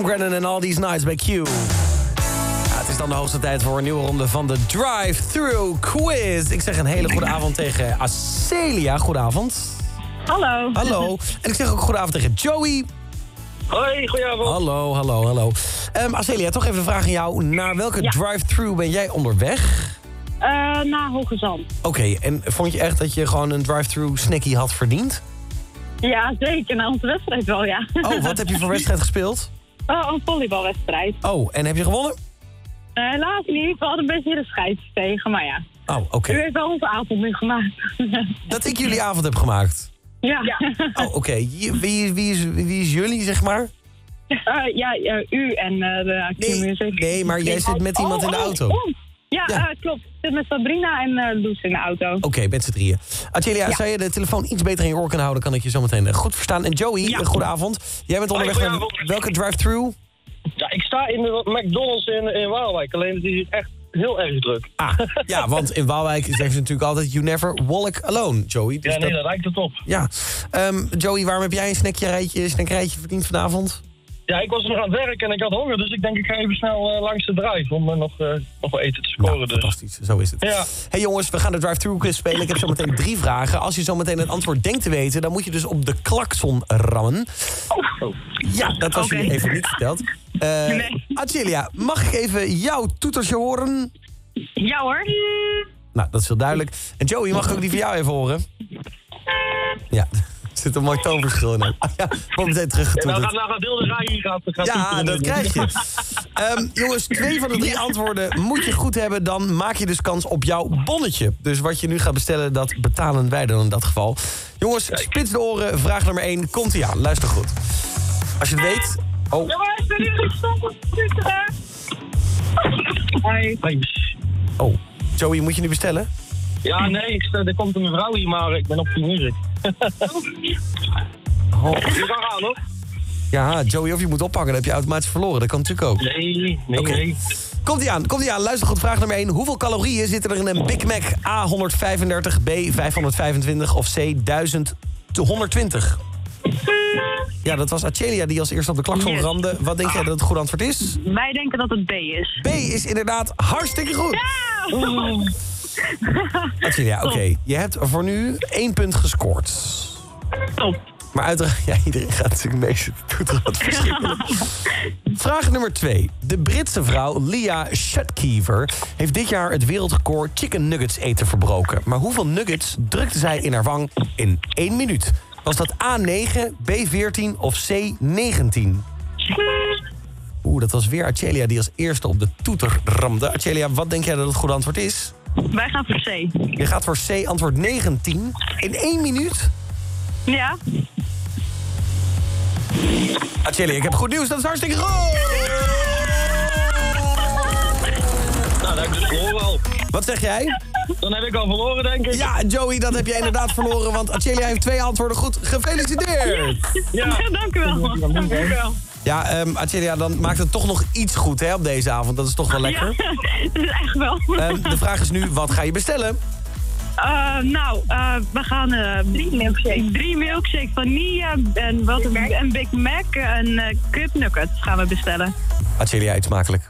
Tom Grennan en All These Nights bij Q. Ja, het is dan de hoogste tijd voor een nieuwe ronde van de Drive-Thru Quiz. Ik zeg een hele goede avond tegen Acelia. Goedenavond. Hallo. Hallo. En ik zeg ook goedenavond tegen Joey. Hoi, goedenavond. Hallo, hallo, hallo. Ehm Acelia, toch even de vraag aan jou. Naar welke drive-thru ben jij onderweg? Eh naar Hoge Zand. Oké, en vond je echt dat je gewoon een drive-thru snackie had verdiend? Ja, zeker. Na onze wedstrijd wel, ja. Oh, wat heb je voor wedstrijd gespeeld? Oh, een volleybalwedstrijd. Oh, en heb je gewonnen? Eh, helaas niet. We hadden best weer een scheids tegen, maar ja. Oh, oké. U heeft wel onze avond nu gemaakt. Dat ik jullie avond heb gemaakt? ja. Oh, oké. Wie, wie, wie, is, wie is jullie, zeg maar? Eh, ja, ja, u en eh, de nee, Nee, maar jij zit met iemand in de auto. Oh, Ja, eh, klopt. Ik zit met Sabrina en eh Loes in de auto. Oké, met z'n drieën. Atjelia, Ja. zou je de telefoon iets beter in je oor kunnen houden... kan ik je zo meteen eh, goed verstaan. En Joey, Ja. eh, goedenavond. Jij bent onderweg naar welke drive-thru? Ja, ik sta in de McDonald's in, in Waalwijk. Alleen het is echt heel erg druk. Ah, ja, want in Waalwijk zeggen ze natuurlijk altijd... you never walk alone, Joey. Dus ja, nee, dat lijkt het op. Ja. Ehm, Joey, waarom heb jij een snackje snackerijtje verdiend vanavond? Ja, ik was nog aan het werk en ik had honger, dus ik denk ik ga even snel eh, langs de drive om eh, nog, eh, nog wat eten te scoren. dus. Fantastisch, zo is het. Ja. Hey jongens, we gaan de drive-thru quiz spelen. Ik heb zo meteen drie vragen. Als je zo meteen het antwoord denkt te weten... dan moet je dus op de klakson rammen. Ja, dat was Oké. jullie even niet verteld. Eh Nee. Acilia, mag ik even jouw toetersje horen? Ja hoor. Nou, dat is heel duidelijk. En Joey, mag ik ook die van jou even horen? Ja, zit een mooi toonverschil in. Ah, Ja, wordt meteen En dan gaat naar Dilde Rij hier gaat, gaat Ja, toeteren. dat krijg je. Ehm, jongens, twee van de drie antwoorden moet je goed hebben. Dan maak je dus kans op jouw bonnetje. Dus wat je nu gaat bestellen, dat betalen wij dan in dat geval. Jongens, spits de oren. Vraag nummer 1. Komt ie aan. Luister goed. Als je het weet... Oh, Ja, ik ben hier gestopt. Hoi. oh. Joey, moet je nu bestellen? Ja, nee, ik sta, er komt een mevrouw hier, maar ik ben op die muziek. Oh. Je kan gaan, hoor. Ja, Joey, of je moet oppakken. Dan heb je automatisch verloren. Dat kan natuurlijk ook. Nee, nee, nee. Komt ie aan, komt ie aan. Luister goed, vraag nummer 1. Hoeveel calorieën zitten er in een Big Mac A135, B 525 of C 1120? Ja, dat was Acelia die als eerste op de klakson Yes. ramde. Wat denk jij dat het goede antwoord is? Wij denken dat het B is. B is inderdaad hartstikke goed. Acelia, oké. Je hebt voor nu één punt gescoord. Top. Maar uiteraard, ja, iedereen gaat natuurlijk mee zitten. Wat verschrikkelijk. Vraag nummer twee. De Britse vrouw Leah Shutkever heeft dit jaar het wereldrecord chicken nuggets eten verbroken. Maar hoeveel nuggets drukte zij in haar wang in één minuut? Was dat A9, B14 of C19? Oeh, dat was weer Acelia die als eerste op de toeter ramde. Acelia, wat denk jij dat het goede antwoord is? Wij gaan voor C. Je gaat voor C, antwoord 19. In één minuut? Ja. Acelia, ik heb goed nieuws. Dat is hartstikke goed! Nou, dat heb ik dus verloren al. Wat zeg jij? Dan heb ik al verloren, denk ik. Ja, Joey, dat heb je inderdaad verloren, want Achelia heeft twee antwoorden goed. Gefeliciteerd! Ja, dank u wel. Dank u wel. Ja, ehm Achelia, dan maakt het toch nog iets goed hè, op deze avond. Dat is toch wel lekker. Ja, dat is echt wel. Ehm, de vraag is nu, wat ga je bestellen? Eh, nou, eh, we gaan eh, drie milkshakes. Drie milkshakes vanille en wat een, een Big Mac en Cup Nuggets gaan we bestellen. Achelia, eet smakelijk.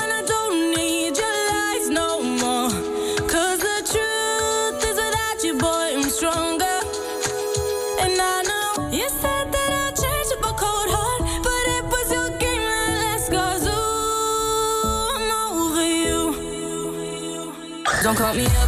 And I don't need your lies no the truth is without you, boy, I'm stronger. And I know you said that I'd change cold heart, but it was your game that I'm over you. Don't call me up,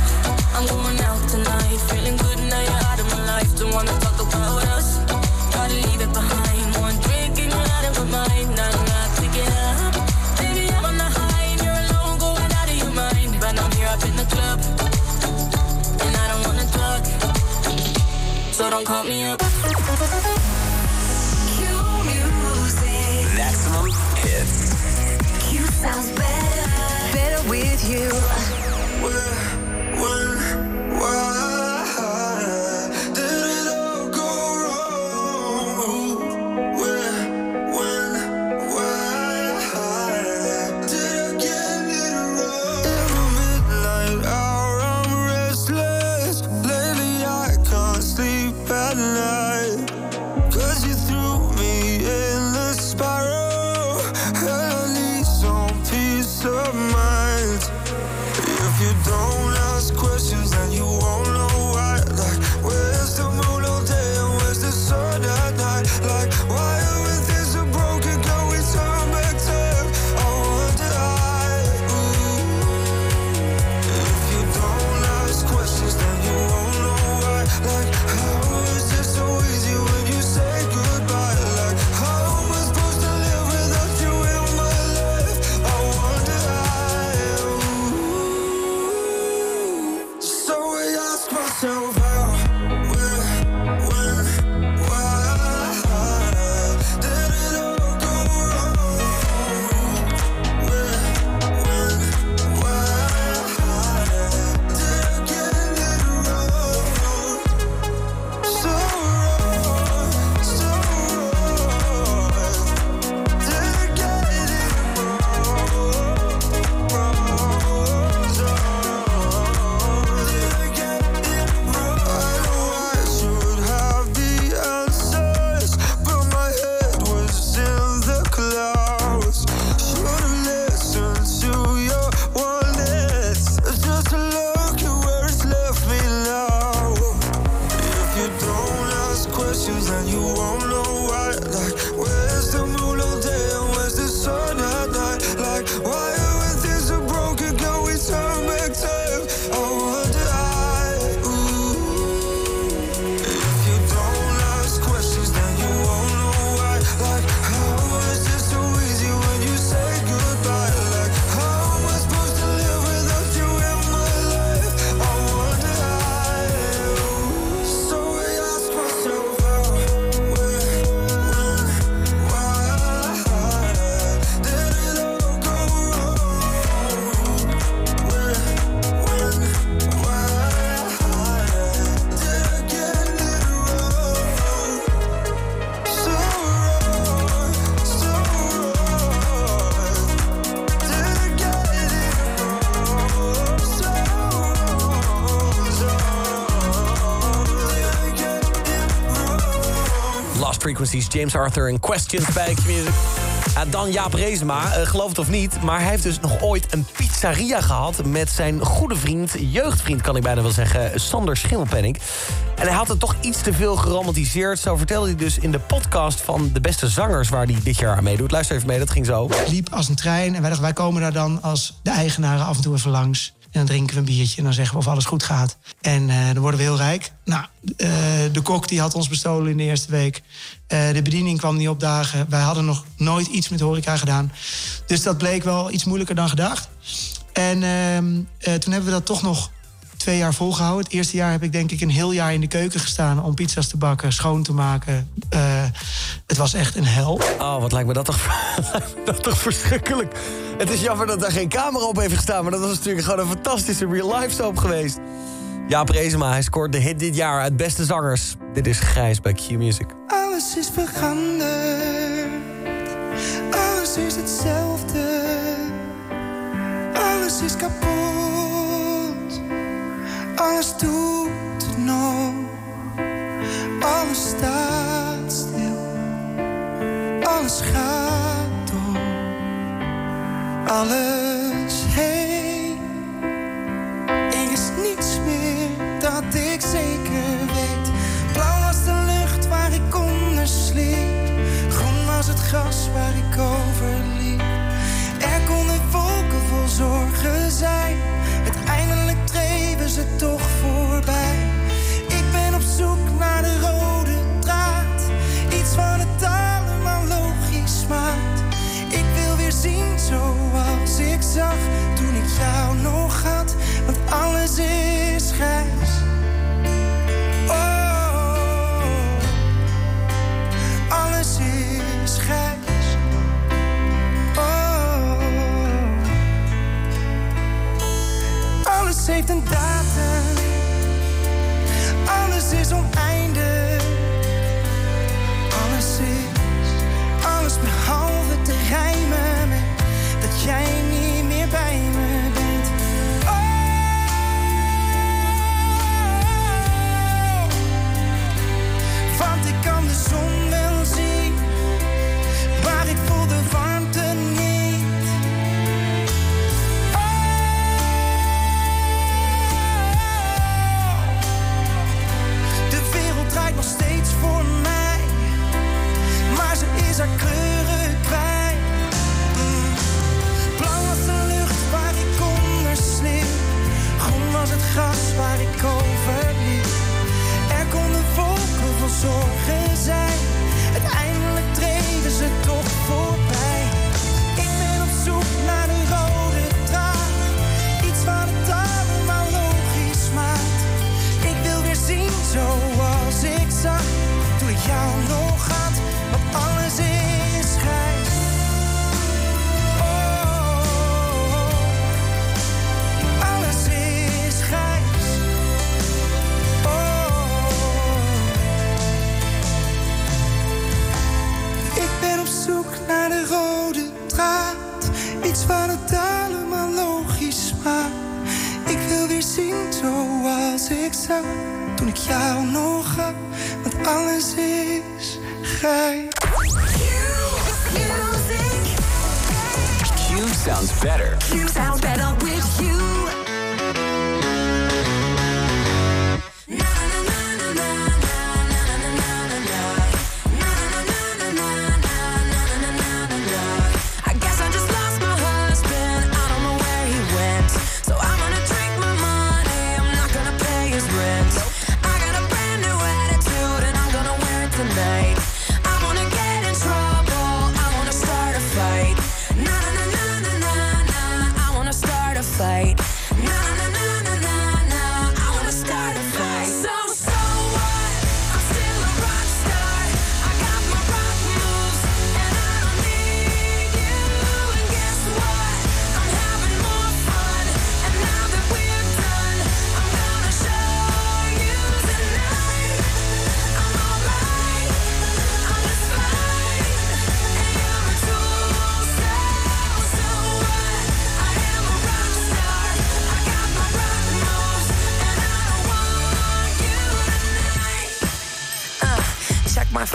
don't call me up. Maximum hits. Q sounds better. Better with you. James Arthur en Questions bij Q-Music. Ja, dan Jaap Reesema, eh, geloof het of niet... maar hij heeft dus nog ooit een pizzeria gehad... met zijn goede vriend, jeugdvriend kan ik bijna wel zeggen... Sander Schimmelpenninck. En hij had het toch iets te veel geromantiseerd. Zo vertelde hij dus in de podcast van de beste zangers... waar hij dit jaar aan meedoet. Luister even mee, dat ging zo. liep als een trein en wij dachten, wij komen daar dan als de eigenaren af en toe even langs. En dan drinken we een biertje en dan zeggen we of alles goed gaat. En eh, dan worden we heel rijk. Nou, eh, de kok die had ons bestolen in de eerste week. Eh, de bediening kwam niet opdagen. Wij hadden nog nooit iets met horeca gedaan. Dus dat bleek wel iets moeilijker dan gedacht. En ehm, eh, toen hebben we dat toch nog twee jaar volgehouden. Het eerste jaar heb ik denk ik een heel jaar in de keuken gestaan... om pizza's te bakken, schoon te maken. Het was echt een hel. Oh, wat lijkt me dat toch, dat toch verschrikkelijk. Het is jammer dat daar geen camera op heeft gestaan... maar dat was natuurlijk gewoon een fantastische real-life soap geweest. Jaap Reesema, hij scoort de hit dit jaar uit Beste Zangers. Dit is Grijs bij Q-Music. Alles is veranderd. Alles is hetzelfde. Alles is kapot. Alles doet het nog. Alles staat stil. Alles gaat door. Alles heen. Er is niets meer dat ik zeker weet. Blauw was de lucht waar ik onder sliep. Groen was het gras waar ik over liep. Er konden wolken vol zorgen zijn. Uiteindelijk dreven ze toch voorbij. Ik ben op zoek naar de rode draad. Iets van het allemaal logisch maakt. Ik wil weer zien zoals ik zag toen ik jou nog had. Want alles is grijs. Heeft een datum. Waar ik over liep. Er konden wolken vol zorgen zijn, zoals ik zag toen ik jou nog had, want alles is grijs. Q sounds better. You sound better with you.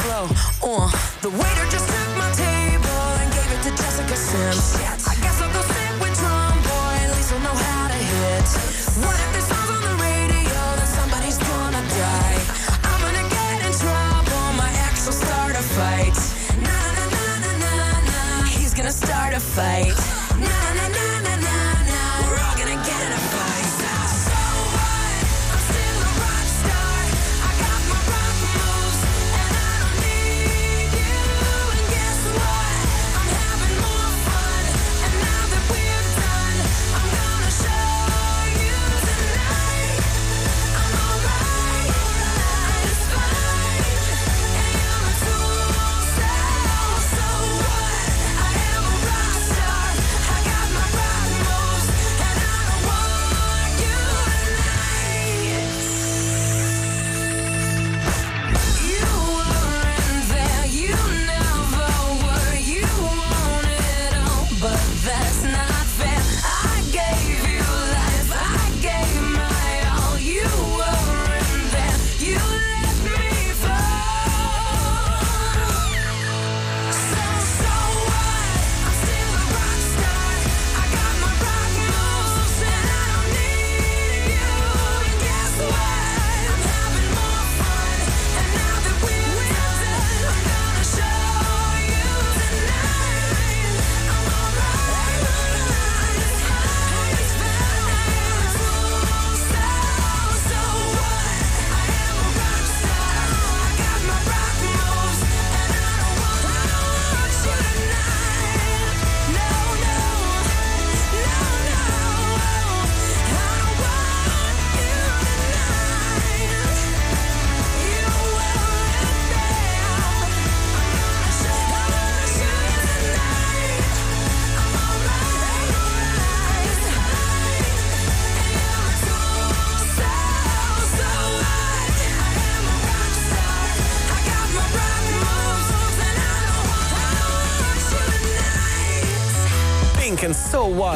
My flow. Uh, the waiter just took my table and gave it to Jessica Sims. I guess I'll go sit with Drum Boy, at least I know how to hit. What if this song's on the radio, then somebody's gonna die? I'm gonna get in trouble, my ex will start a fight. Na na na na na na, he's gonna start a fight.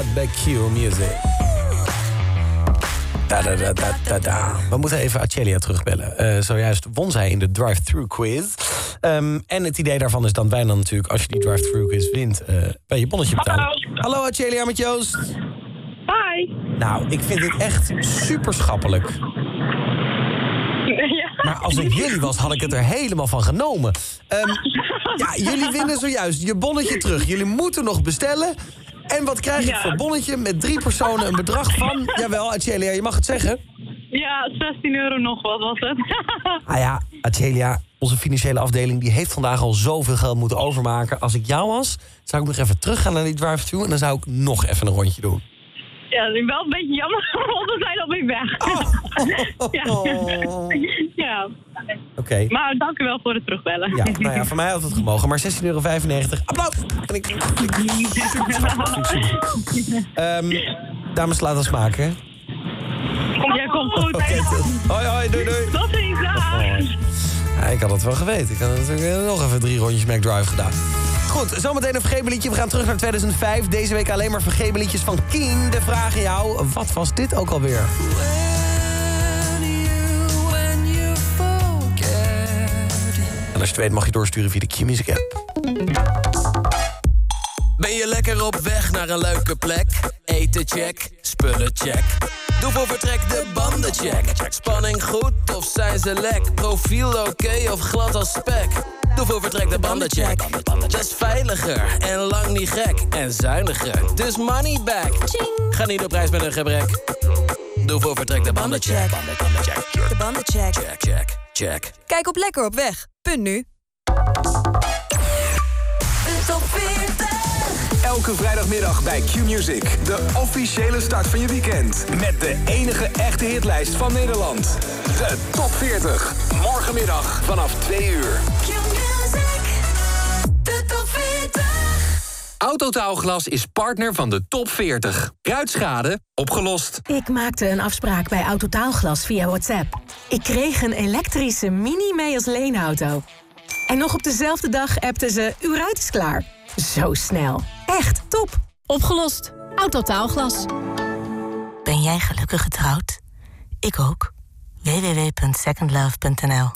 Q Music. Da, da, da, da, da, da. We moeten even Achelia terugbellen. Eh, zojuist won zij in de drive-thru quiz. Ehm, en het idee daarvan is dat wij dan natuurlijk, als je die drive-thru quiz wint, eh bij je bonnetje betalen. Hallo Achelia met Joost. Hi. Nou, ik vind dit echt super schappelijk. Maar als ik jullie was, had ik het er helemaal van genomen. Ehm, ja, jullie winnen zojuist je bonnetje terug. Jullie moeten nog bestellen. En wat krijg ik voor bonnetje met drie personen een bedrag van... Jawel, Achelia, je mag het zeggen. Ja, 16 euro nog wat was het. Ah ja, Achelia, onze financiële afdeling... die heeft vandaag al zoveel geld moeten overmaken. Als ik jou was, zou ik nog even teruggaan naar die drive-thru... en dan zou ik nog even een rondje doen. Ja, dat is wel een beetje jammer, want we zijn alweer weg. ja. ja. Oké. Maar dank u wel voor het terugbellen. Ja, nou ja, van mij had het gemogen. Maar 16,95 euro. Applaus! En ik, Ehm, dames, laat ons maken. Ja, komt goed. Oké, hoi, hoi, doei, doei. Tot ziens, dag. Ja, ik had het wel geweten. Ik had natuurlijk eh, nog even drie rondjes McDrive gedaan. Goed, zometeen een vergeven liedje. We gaan terug naar 2005. Deze week alleen maar vergeven liedjes van Keen. De vraag aan jou, wat was dit ook alweer? En als je het weet mag je doorsturen via de Q-Music app. Ben je lekker op weg naar een leuke plek? Eten check, spullen check. Doe voor vertrek de banden check. Spanning goed of zijn ze lek? Profiel oké of glad als spek? Doe voor vertrek de banden check. Dat is veiliger en lang niet gek. En zuiniger, dus money back. Ga niet op reis met een gebrek. Doe voor vertrek de banden check. De banden check. Check, check, check. Kijk op Lekker op weg. Punt nu. Elke vrijdagmiddag bij Q-Music. De officiële start van je weekend. Met de enige echte hitlijst van Nederland. De Top 40. Morgenmiddag vanaf 2 uur. De top 40. Autotaalglas is partner van de top 40. Ruitschade opgelost. Ik maakte een afspraak bij Autotaalglas via WhatsApp. Ik kreeg een elektrische Mini mee als leenauto. En nog op dezelfde dag appte ze, uw ruit is klaar. Zo snel. Echt top. Opgelost. Autotaalglas. Ben jij gelukkig getrouwd? Ik ook. www.secondlove.nl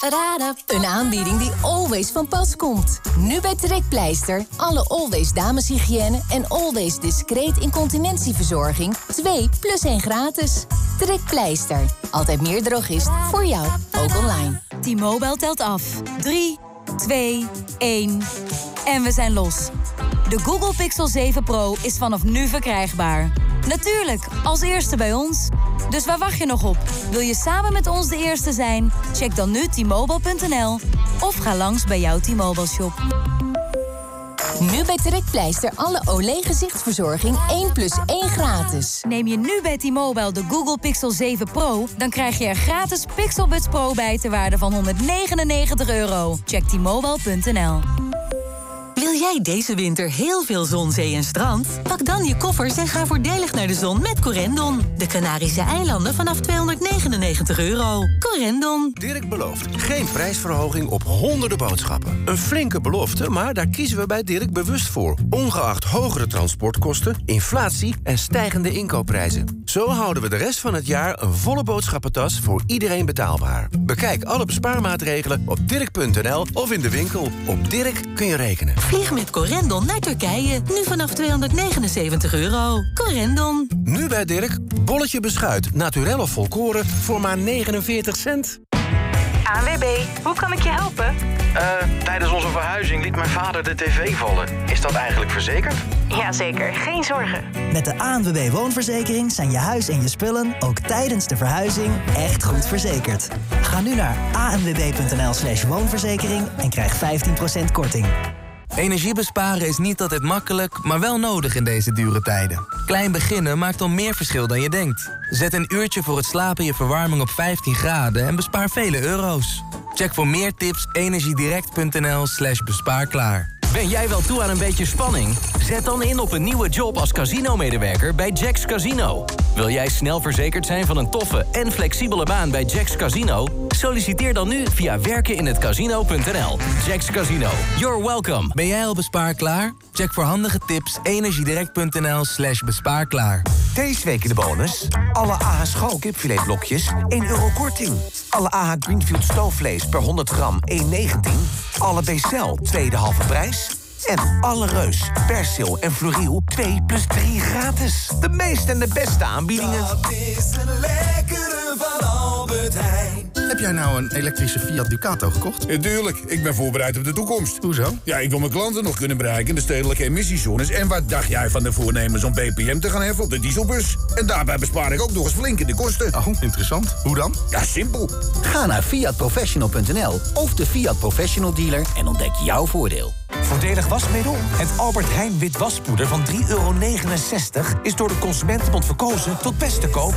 Een aanbieding die always van pas komt. Nu bij Trekpleister. Alle Always dameshygiëne en Always discreet incontinentieverzorging. 2 plus 1 gratis. Trekpleister. Altijd meer drogist voor jou. Ook online. T-Mobile telt af. 3, 2, 1. En we zijn los. De Google Pixel 7 Pro is vanaf nu verkrijgbaar. Natuurlijk, als eerste bij ons. Dus waar wacht je nog op? Wil je samen met ons de eerste zijn? Check dan nu t-mobile.nl of ga langs bij jouw T-Mobile shop. Nu bij Trekpleister alle Olé gezichtsverzorging 1 plus 1 gratis. Neem je nu bij T-Mobile de Google Pixel 7 Pro... dan krijg je er gratis Pixel Buds Pro bij ter waarde van 199 euro. Check t-mobile.nl. Wil jij deze winter heel veel zon, zee en strand? Pak dan je koffers en ga voordelig naar de zon met Corendon. De Canarische eilanden vanaf 299 euro. Corendon. Dirk belooft geen prijsverhoging op honderden boodschappen. Een flinke belofte, maar daar kiezen we bij Dirk bewust voor. Ongeacht hogere transportkosten, inflatie en stijgende inkoopprijzen. Zo houden we de rest van het jaar een volle boodschappentas voor iedereen betaalbaar. Bekijk alle bespaarmaatregelen op dirk.nl of in de winkel. Op Dirk kun je rekenen. Vlieg met Corendon naar Turkije. Nu vanaf 279 euro. Corendon. Nu bij Dirk, bolletje beschuit, naturel of volkoren voor maar 49 cent. ANWB, hoe kan ik je helpen? Eh, tijdens onze verhuizing liet mijn vader de tv vallen. Is dat eigenlijk verzekerd? Jazeker, geen zorgen. Met de ANWB Woonverzekering zijn je huis en je spullen ook tijdens de verhuizing echt goed verzekerd. Ga nu naar anwb.nl slash woonverzekering en krijg 15% korting. Energie besparen is niet altijd makkelijk, maar wel nodig in deze dure tijden. Klein beginnen maakt al meer verschil dan je denkt. Zet een uurtje voor het slapen je verwarming op 15 graden en bespaar vele euro's. Check voor meer tips energiedirect.nl slash bespaarklaar. Ben jij wel toe aan een beetje spanning? Zet dan in op een nieuwe job als casino-medewerker bij Jacks Casino. Wil jij snel verzekerd zijn van een toffe en flexibele baan bij Jacks Casino? Solliciteer dan nu via werkeninhetcasino.nl. Jacks Casino, you're welcome. Ben jij al bespaarklaar? Check voor handige tips energiedirect.nl slash bespaarklaar. Deze week in de bonus. Alle AH Schal kipfiletblokjes 1 euro korting. Alle AH Greenfield stoofvlees per 100 gram 1,19. Alle Bcel tweede halve prijs. En alle Reus, Persil en Floriel 2 plus 3 gratis. De meeste en de beste aanbiedingen. is een lekkere van Albert Heijn. Heb jij nou een elektrische Fiat Ducato gekocht? Natuurlijk, ik ben voorbereid op de toekomst. Hoezo? Ja, ik wil mijn klanten nog kunnen bereiken in de stedelijke emissiezones. En wat dacht jij van de voornemens om BPM te gaan heffen op de dieselbus? En daarbij bespaar ik ook nog eens flink in de kosten. Oh, interessant. Hoe dan? Ja, simpel. Ga naar fiatprofessional.nl of de Fiat Professional dealer en ontdek jouw voordeel. Voordelig wasmiddel? Het Albert Heijn wit waspoeder van 3,69 euro is door de Consumentenbond verkozen tot beste koop.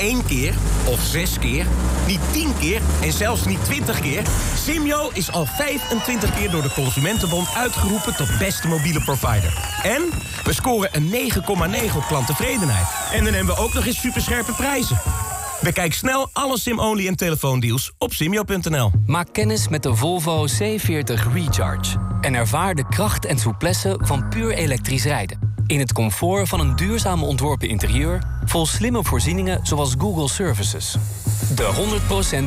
Één keer of zes keer, niet tien keer en zelfs niet twintig keer. Simyo is al 25 keer door de Consumentenbond uitgeroepen tot beste mobiele provider. En we scoren een 9,9 op klanttevredenheid. En dan hebben we ook nog eens superscherpe prijzen. Bekijk snel alle SIM-only en telefoondeals op simyo.nl. Maak kennis met de Volvo C40 Recharge. En ervaar de kracht en souplesse van puur elektrisch rijden. In het comfort van een duurzaam ontworpen interieur... vol slimme voorzieningen zoals Google Services. De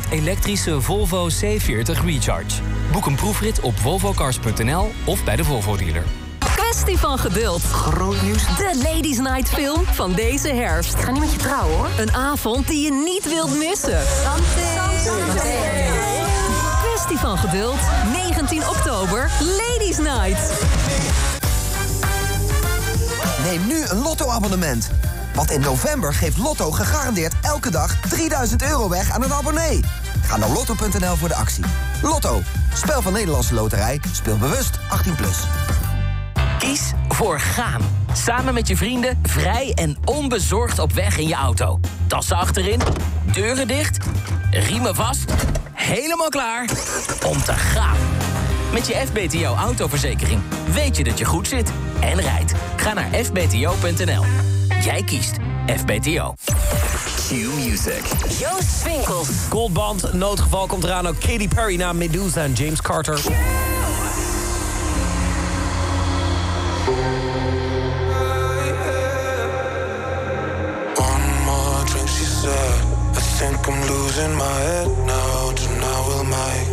100% elektrische Volvo C40 Recharge. Boek een proefrit op volvocars.nl of bij de Volvo-dealer. Kwestie van geduld. Groot nieuws. De Ladies Night film van deze herfst. Ga niet met je trouwen hoor. Een avond die je niet wilt missen. Kwestie van geduld. 19 oktober, Ladies Night. Neem nu een Lotto-abonnement. Want in november geeft Lotto gegarandeerd elke dag 3000 euro weg aan een abonnee. Ga naar lotto.nl voor de actie. Lotto, spel van Nederlandse Loterij. Speel bewust 18+. Plus. Kies voor gaan. Samen met je vrienden, vrij en onbezorgd op weg in je auto. Tassen achterin, deuren dicht, riemen vast, helemaal klaar om te gaan. Met je FBTO autoverzekering weet je dat je goed zit en rijdt. Ga naar fbto.nl. Jij kiest FBTO. Q-Music. Joost Swinkels. Goldband, noodgeval komt eraan. Ook Katy Perry na Medusa en James Carter. I think I'm losing my head now. Tonight will my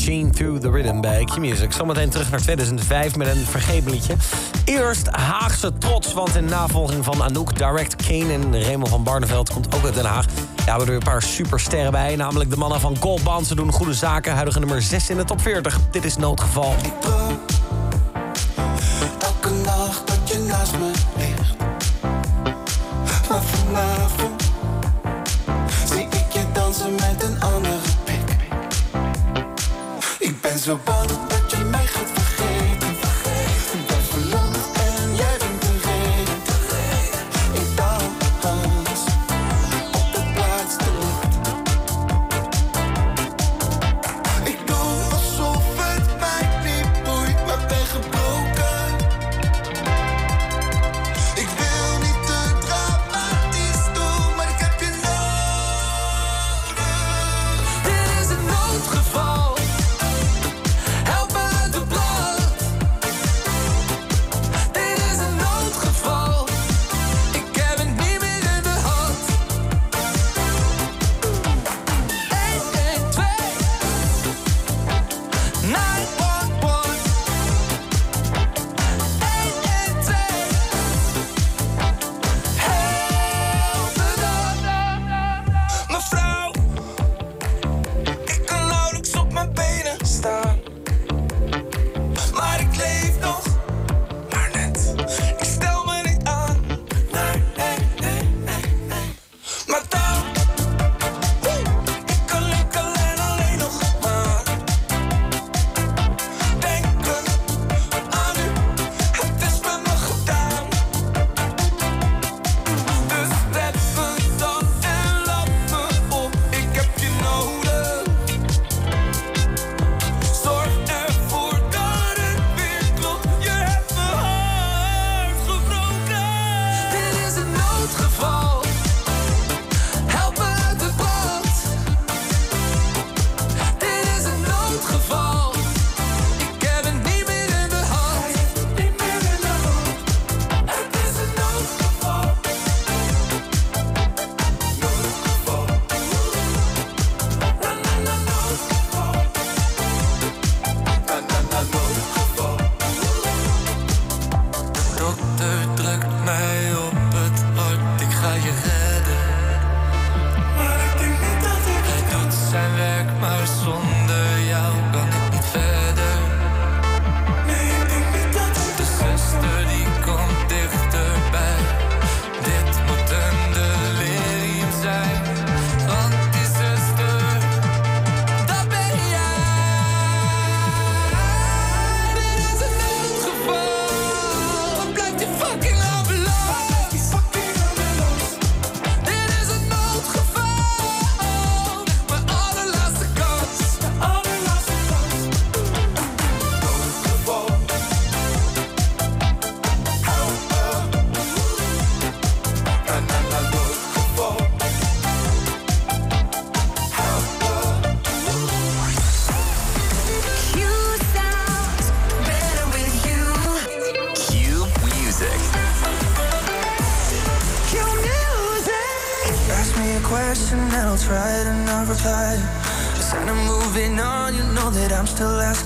Machine Through the Rhythm bij Q-Music. Zometeen terug naar 2005 met een vergeten. Eerst Haagse trots, want in navolging van Anouk, Direct Kane en Raymond van Barneveld komt ook uit Den Haag. Ja, we er een paar supersterren bij, namelijk de mannen van Goldband. Ze doen goede zaken, huidige nummer 6 in de top 40. Dit is Noodgeval. penso. bom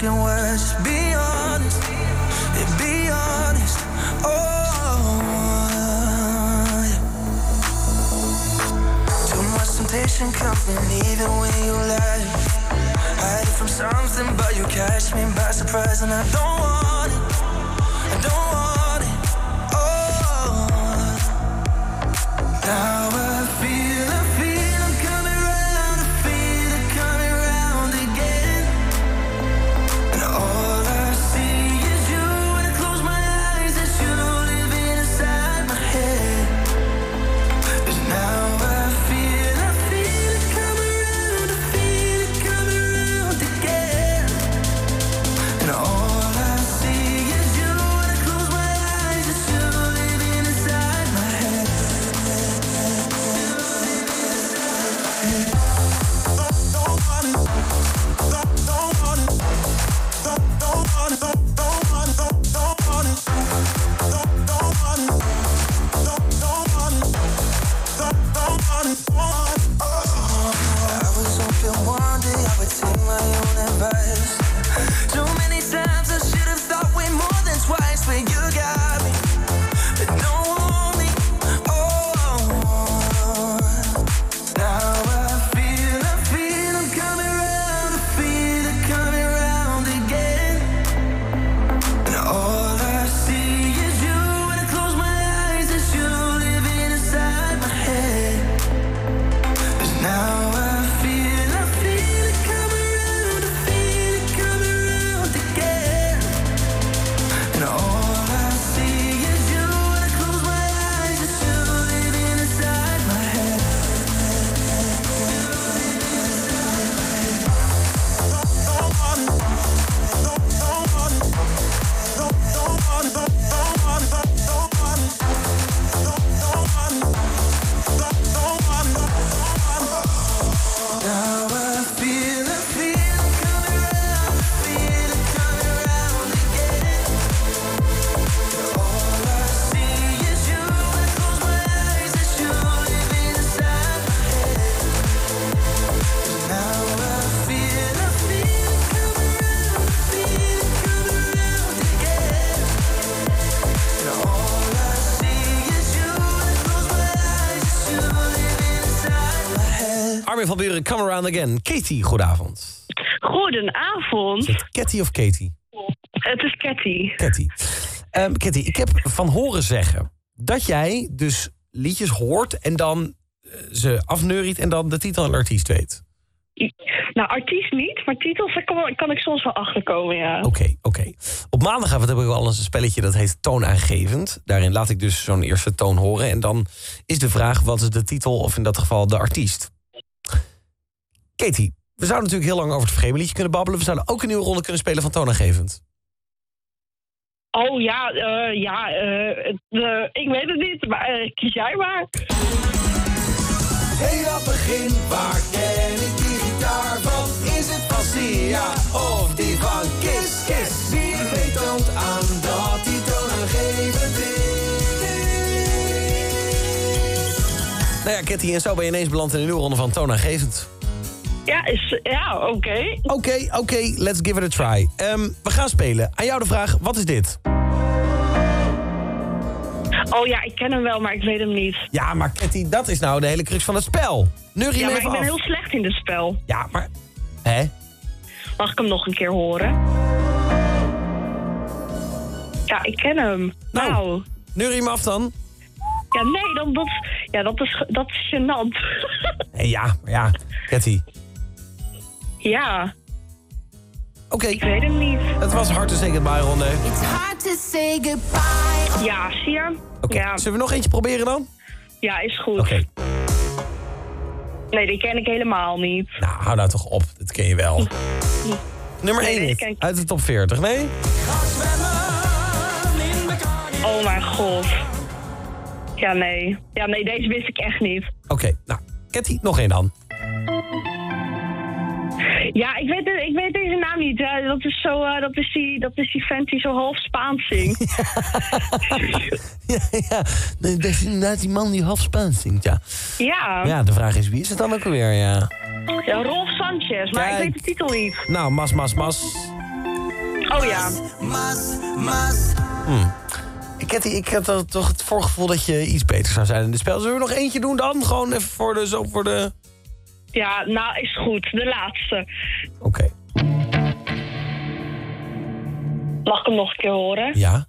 broken words. Van Buren, come around again. Katie, goedenavond. Goedenavond. Is het Cathy of Katie? Het is. Cathy. Ehm Cathy, ik heb van horen zeggen dat jij dus liedjes hoort en dan eh, ze afneuriet en dan de titel en artiest weet. Nou, artiest niet, maar titels daar kan, kan ik soms wel achterkomen, ja. Oké, oké. Op maandagavond heb ik al een spelletje dat heet toonaangevend. Daarin laat ik dus zo'n eerste toon horen. En dan is de vraag, wat is de titel of in dat geval de artiest? Katie, we zouden natuurlijk heel lang over het vergeven liedje kunnen babbelen. We zouden ook een nieuwe ronde kunnen spelen van toonaangevend. Oh ja, eh, ja, eh, eh, ik weet het niet, maar kies jij maar. Heel aan het begin, waar ken ik die gitaar van? Is het van Sia of die van Kiss Kiss? Wie weet toont aan dat die toonaangevend is. Nou ja, Kitty, en zo ben je ineens beland in een nieuwe ronde van toonaangevend. Ja, is, ja oké. Oké, oké, let's give it a try. Ehm, we gaan spelen. Aan jou de vraag, wat is dit? Oh ja, ik ken hem wel, maar ik weet hem niet. Ja, maar Kitty, dat is nou de hele crux van het spel. Neurie ja, maar ik ben heel slecht in dit spel. Ja, maar... Hè? Mag ik hem nog een keer horen? Ja, ik ken hem. Nou. Neurie hem af dan. Ja, nee, dan, dat, ja, dat, is, dat is gênant. Hey, ja, maar ja, Kitty. ja. Oké. Ik weet hem niet. Het was hard to say goodbye, ronde. It's hard to say goodbye. Ja, zie je? Oké, Ja. zullen we nog eentje proberen dan? ja, is goed. Oké. Nee, die ken ik helemaal niet. Nou, hou nou toch op. Dat ken je wel. Nummer Nee, 1 deze hit ken ik- uit de top 40, nee? Oh mijn god. Ja, nee. Ja, nee, deze wist ik echt niet. Oké, nou, Kitty, nog één dan. Ja, ik weet, ik weet deze naam niet. Dat, is zo, eh, dat, is die, dat is die vent die zo half Spaans zingt. ja, ja. Nee, dat is inderdaad die man die half Spaans zingt, ja. Ja. Ja, de vraag is, wie is het dan ook alweer, ja? Ja, Rolf Sanchez, maar ik weet de titel niet. Nou, mas, mas, mas. Oh ja. Mas, mas. Ik had ik heb toch het voorgevoel dat je iets beter zou zijn in dit spel. Zullen we nog eentje doen dan? Gewoon even voor de... Zo voor de... Ja, nou is goed. De laatste. Oké. Mag ik hem nog een keer horen? Ja.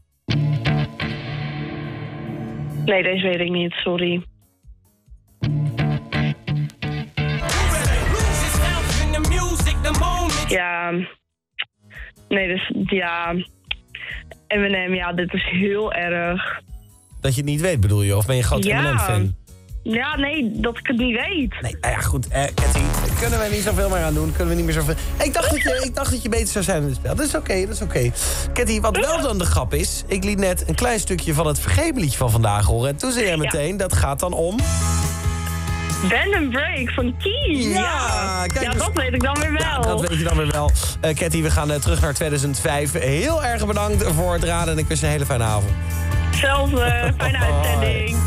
Nee, deze weet ik niet. Sorry. Ja. Nee, dus ja. Eminem, ja, dit is heel erg. Dat je het niet weet, bedoel je? Of ben je een groot Ja. Eminem-fan? Ja, nee, dat ik het niet weet. Nee, nou ja, goed. Eh, Cathy, daar kunnen we niet zoveel meer aan doen. Kunnen we niet meer zoveel... Ik dacht dat je, ik dacht dat je beter zou zijn in het spel. Dat is oké, dat is oké. Cathy, wat wel dan de grap is... Ik liet net een klein stukje van het vergevenliedje van vandaag horen. En toen zei jij meteen, dat gaat dan om... Bend and Break van Key. Ja, kijk ja eens. dat weet ik dan weer wel. Ja, dat weet je dan weer wel. Eh Cathy, we gaan eh, terug naar 2005. Heel erg bedankt voor het raden en ik wens je een hele fijne avond. Zelfde, fijne uitzending.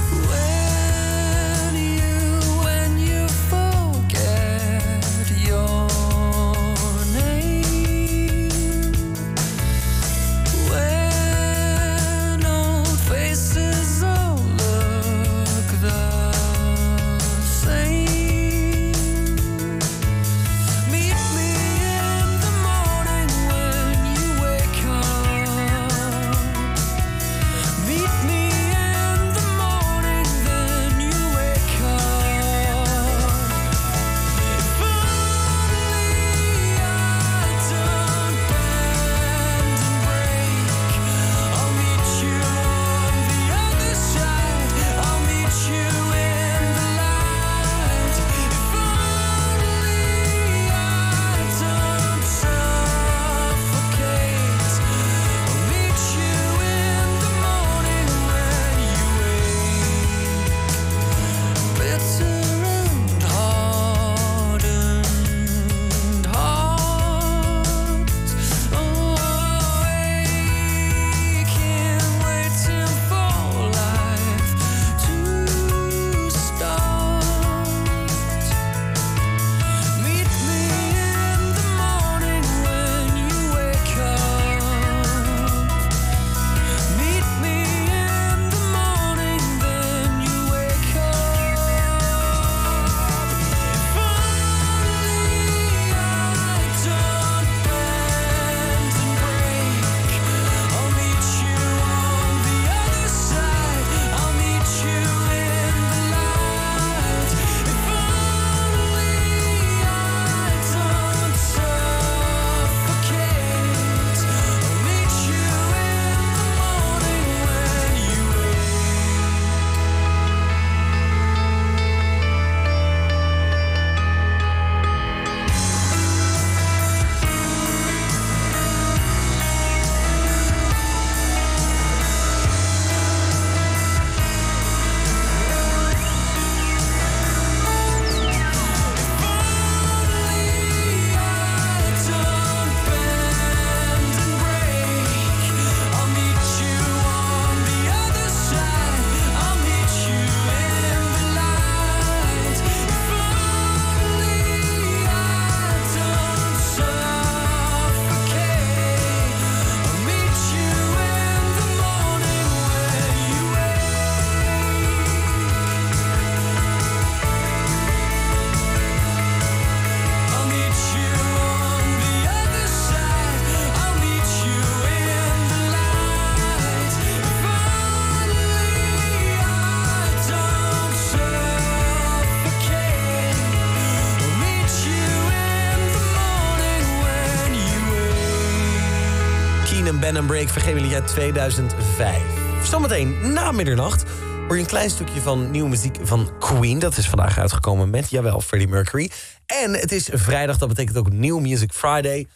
Break, vergeven uit 2005. Zometeen na middernacht hoor je een klein stukje van nieuwe muziek van Queen. Dat is vandaag uitgekomen met, jawel, Freddie Mercury. En het is vrijdag, dat betekent ook New Music Friday.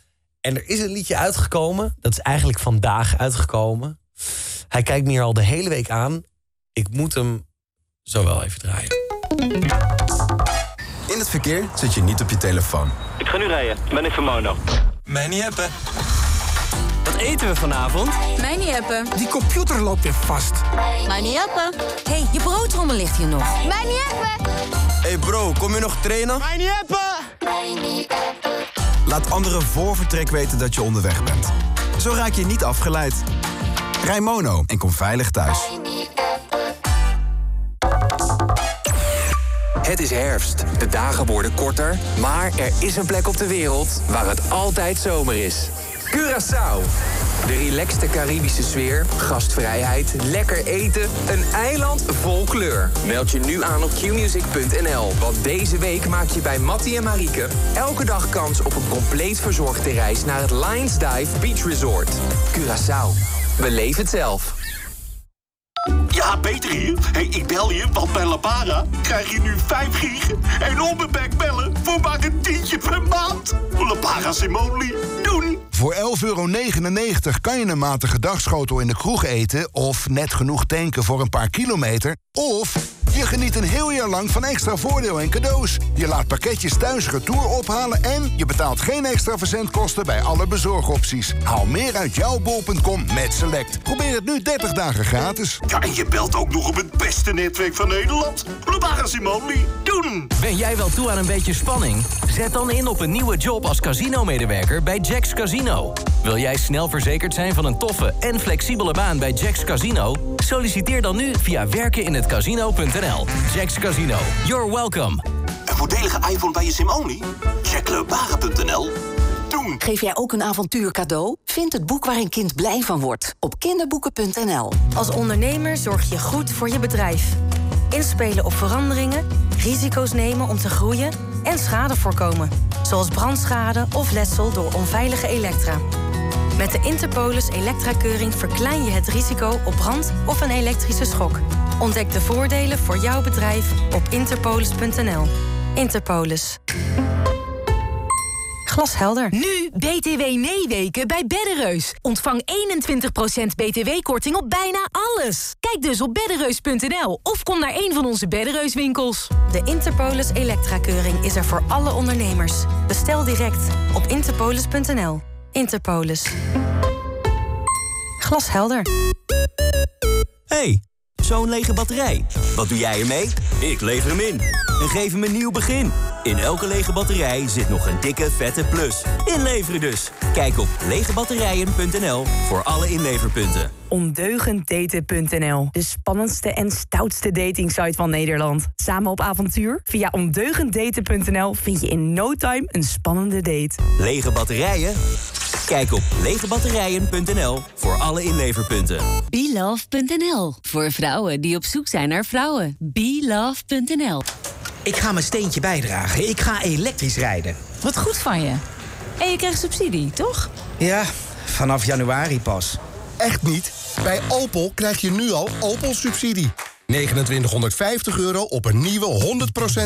En er is een liedje uitgekomen. Dat is eigenlijk vandaag uitgekomen. Hij kijkt me hier al de hele week aan. Ik moet hem zo wel even draaien. In het verkeer zit je niet op je telefoon. Ik ga nu rijden. Ben ik van Mono. Mij niet hebben. Wat eten we vanavond? Mij niet appen. Die computer loopt weer vast. Mij niet appen. Hé, hey, je broodtrommel ligt hier nog. Mij niet appen. Hey bro, kom je nog trainen? Mij niet appen. Laat anderen voor vertrek weten dat je onderweg bent. Zo raak je niet afgeleid. Rij Mono en kom veilig thuis. Het is herfst. De dagen worden korter, maar er is een plek op de wereld waar het altijd zomer is. Curaçao. De relaxte Caribische sfeer, gastvrijheid, lekker eten, een eiland vol kleur. Meld je nu aan op qmusic.nl, want deze week maak je bij Mattie en Marieke elke dag kans op een compleet verzorgde reis naar het Lions Dive Beach Resort. Curaçao. Beleef het zelf. Ja, Peter hier. Hey, ik bel je, want bij La Para krijg je nu 5 gig en onbeperkt bellen voor maar een tientje per maand. La Para Simone, doen! Voor 11,99 euro kan je een matige dagschotel in de kroeg eten... of net genoeg tanken voor een paar kilometer... of je geniet een heel jaar lang van extra voordeel en cadeaus. Je laat pakketjes thuis retour ophalen... en je betaalt geen extra verzendkosten bij alle bezorgopties. Haal meer uit jouw bol.com met Select. Probeer het nu 30 dagen gratis. Ja, en je belt ook nog op het beste netwerk van Nederland. La Para Simone, doen! Ben jij wel toe aan een beetje spanning? Zet dan in op een nieuwe job als casino-medewerker bij Jacks Casino. Wil jij snel verzekerd zijn van een toffe en flexibele baan bij Jacks Casino? Solliciteer dan nu via werkeninhetcasino.nl. Jacks Casino, you're welcome. Een voordelige iPhone bij je Simone? Check. Doen! Geef jij ook een avontuur cadeau? Vind het boek waar een kind blij van wordt op kinderboeken.nl. Als ondernemer zorg je goed voor je bedrijf. Inspelen op veranderingen, risico's nemen om te groeien en schade voorkomen. Zoals brandschade of letsel door onveilige elektra. Met de Interpolis Elektra-keuring verklein je het risico op brand of een elektrische schok. Ontdek de voordelen voor jouw bedrijf op interpolis.nl. Interpolis. Glashelder. Nu BTW nee-weken bij Beddereus. Ontvang 21% BTW-korting op bijna alles. Kijk dus op beddereus.nl of kom naar een van onze Beddereus winkels. De Interpolis Elektra-keuring is er voor alle ondernemers. Bestel direct op interpolis.nl. Interpolis. Glashelder. hey, zo'n lege batterij. Wat doe jij ermee? Ik lever hem in. En geef hem een nieuw begin. In elke lege batterij zit nog een dikke vette plus. Inleveren dus. Kijk op legebatterijen.nl voor alle inleverpunten. Ondeugenddaten.nl. De spannendste en stoutste datingsite van Nederland. Samen op avontuur? Via ondeugenddaten.nl vind je in no time een spannende date. Lege batterijen? Kijk op legebatterijen.nl voor alle inleverpunten. BeLove.nl. Voor vrouwen die op zoek zijn naar vrouwen. BeLove.nl. Ik ga mijn steentje bijdragen. Ik ga elektrisch rijden. Wat goed van je. En je krijgt subsidie, toch? Ja, vanaf januari pas. Echt niet? Bij Opel krijg je nu al Opel-subsidie. 2950 euro op een nieuwe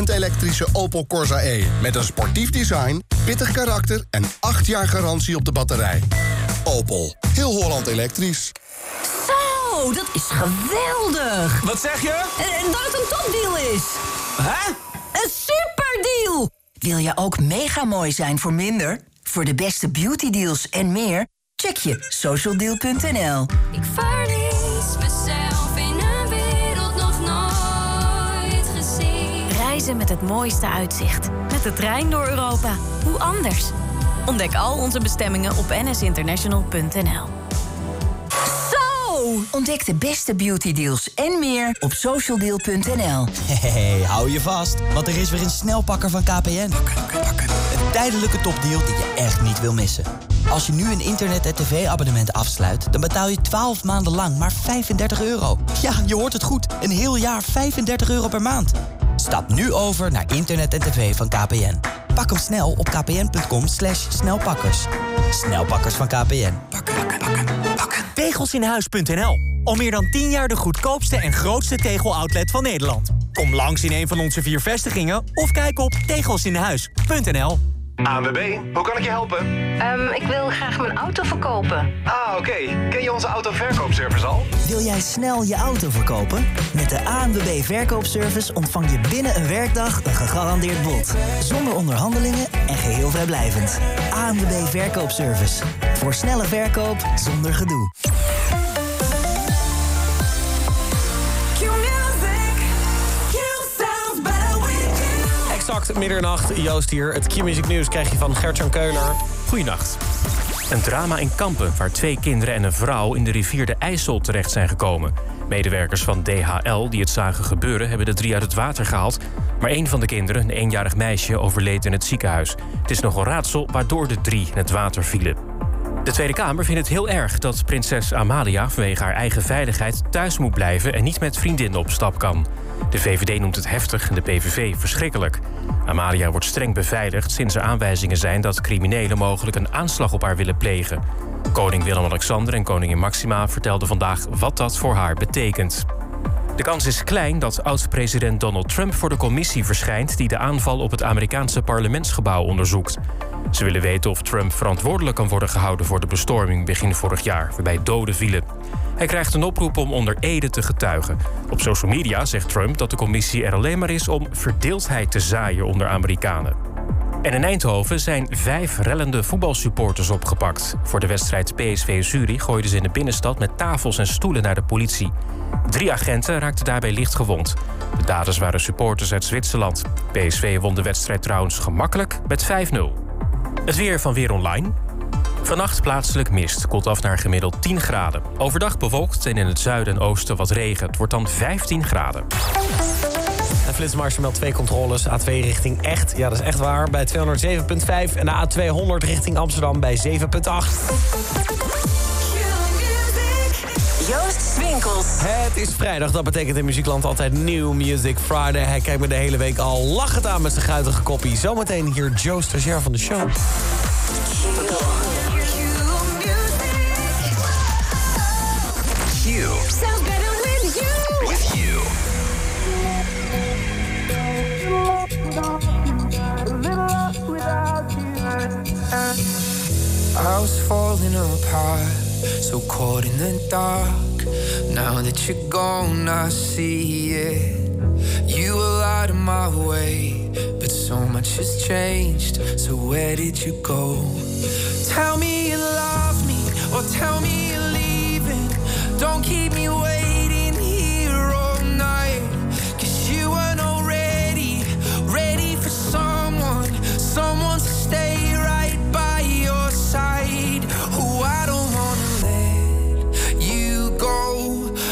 100% elektrische Opel Corsa E. Met een sportief design, pittig karakter en 8 jaar garantie op de batterij. Opel. Heel Holland elektrisch. Zo, dat is geweldig. Wat zeg je? En dat het een topdeal is. Hè? Een superdeal. Wil je ook mega mooi zijn voor minder? Voor de beste beautydeals en meer? Check je socialdeal.nl. Ik verlies Reizen met het mooiste uitzicht. Met de trein door Europa. Hoe anders? Ontdek al onze bestemmingen op nsinternational.nl. Zo! Ontdek de beste beautydeals en meer op socialdeal.nl. Hey, hou je vast, want er is weer een snelpakker van KPN. Een tijdelijke topdeal die je echt niet wil missen. Als je nu een internet- en tv-abonnement afsluit... dan betaal je 12 maanden lang maar 35 euro. Ja, je hoort het goed. Een heel jaar 35 euro per maand. Stap nu over naar internet en tv van KPN. Pak hem snel op kpn.com slash snelpakkers. Snelpakkers van KPN. Tegelsinhuis.nl. Al meer dan 10 jaar de goedkoopste en grootste tegel-outlet van Nederland. Kom langs in een van onze vier vestigingen of kijk op tegelsinhuis.nl. ANWB, hoe kan ik je helpen? Ehm, ik wil graag mijn auto verkopen. Ah, oké. Ken je onze autoverkoopservice al? Wil jij snel je auto verkopen? Met de ANWB Verkoopservice ontvang je binnen een werkdag een gegarandeerd bod. Zonder onderhandelingen en geheel vrijblijvend. ANWB Verkoopservice. Voor snelle verkoop zonder gedoe. Exact middernacht, Joost hier. Het Q-Music News krijg je van Gertjan Keuler. Goeienacht. Een drama in Kampen waar twee kinderen en een vrouw in de rivier de IJssel terecht zijn gekomen. Medewerkers van DHL die het zagen gebeuren hebben de drie uit het water gehaald. Maar een van de kinderen, een eenjarig meisje, overleed in het ziekenhuis. Het is nog een raadsel waardoor de drie in het water vielen. De Tweede Kamer vindt het heel erg dat prinses Amalia vanwege haar eigen veiligheid thuis moet blijven en niet met vriendinnen op stap kan. De VVD noemt het heftig en de PVV verschrikkelijk. Amalia wordt streng beveiligd sinds er aanwijzingen zijn dat criminelen mogelijk een aanslag op haar willen plegen. Koning Willem-Alexander en koningin Maxima vertelden vandaag wat dat voor haar betekent. De kans is klein dat oud-president Donald Trump voor de commissie verschijnt die de aanval op het Amerikaanse parlementsgebouw onderzoekt. Ze willen weten of Trump verantwoordelijk kan worden gehouden voor de bestorming begin vorig jaar, waarbij doden vielen. Hij krijgt een oproep om onder Ede te getuigen. Op social media zegt Trump dat de commissie er alleen maar is om verdeeldheid te zaaien onder Amerikanen. En in Eindhoven zijn vijf rellende voetbalsupporters opgepakt. Voor de wedstrijd PSV Zurich gooiden ze in de binnenstad met tafels en stoelen naar de politie. Drie agenten raakten daarbij licht gewond. De daders waren supporters uit Zwitserland. PSV won de wedstrijd trouwens gemakkelijk met 5-0. Het weer van Weer Online. Vannacht plaatselijk mist, koelt af naar gemiddeld 10 graden. Overdag bewolkt en in het zuiden en oosten wat regen. Het wordt dan 15 graden. En Flitsmeister meldt twee controles. A2 richting Echt, ja dat is echt waar, bij 207.5. En de A200 richting Amsterdam bij 7.8. Joost Swinkels. Het is vrijdag, dat betekent in Muziekland altijd New Music Friday. Hij kijkt me de hele week al lachend aan met zijn guitige koppie. Zometeen hier Joe, stagiair van de show. You. Sounds better with you. With you. I was falling apart, so caught in the dark. Now that you're gone, I see it. You were out of my way, but so much has changed. So where did you go? Tell me you love me, or tell me you're leaving. Don't keep me waiting here all night. Cause you weren't already ready for someone, someone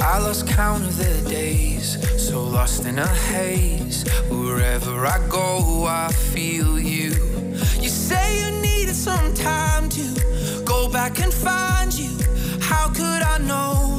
I lost count of the days, so lost in a haze. Wherever I go, I feel you. You say you needed some time to go back and find you. How could I know?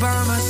by my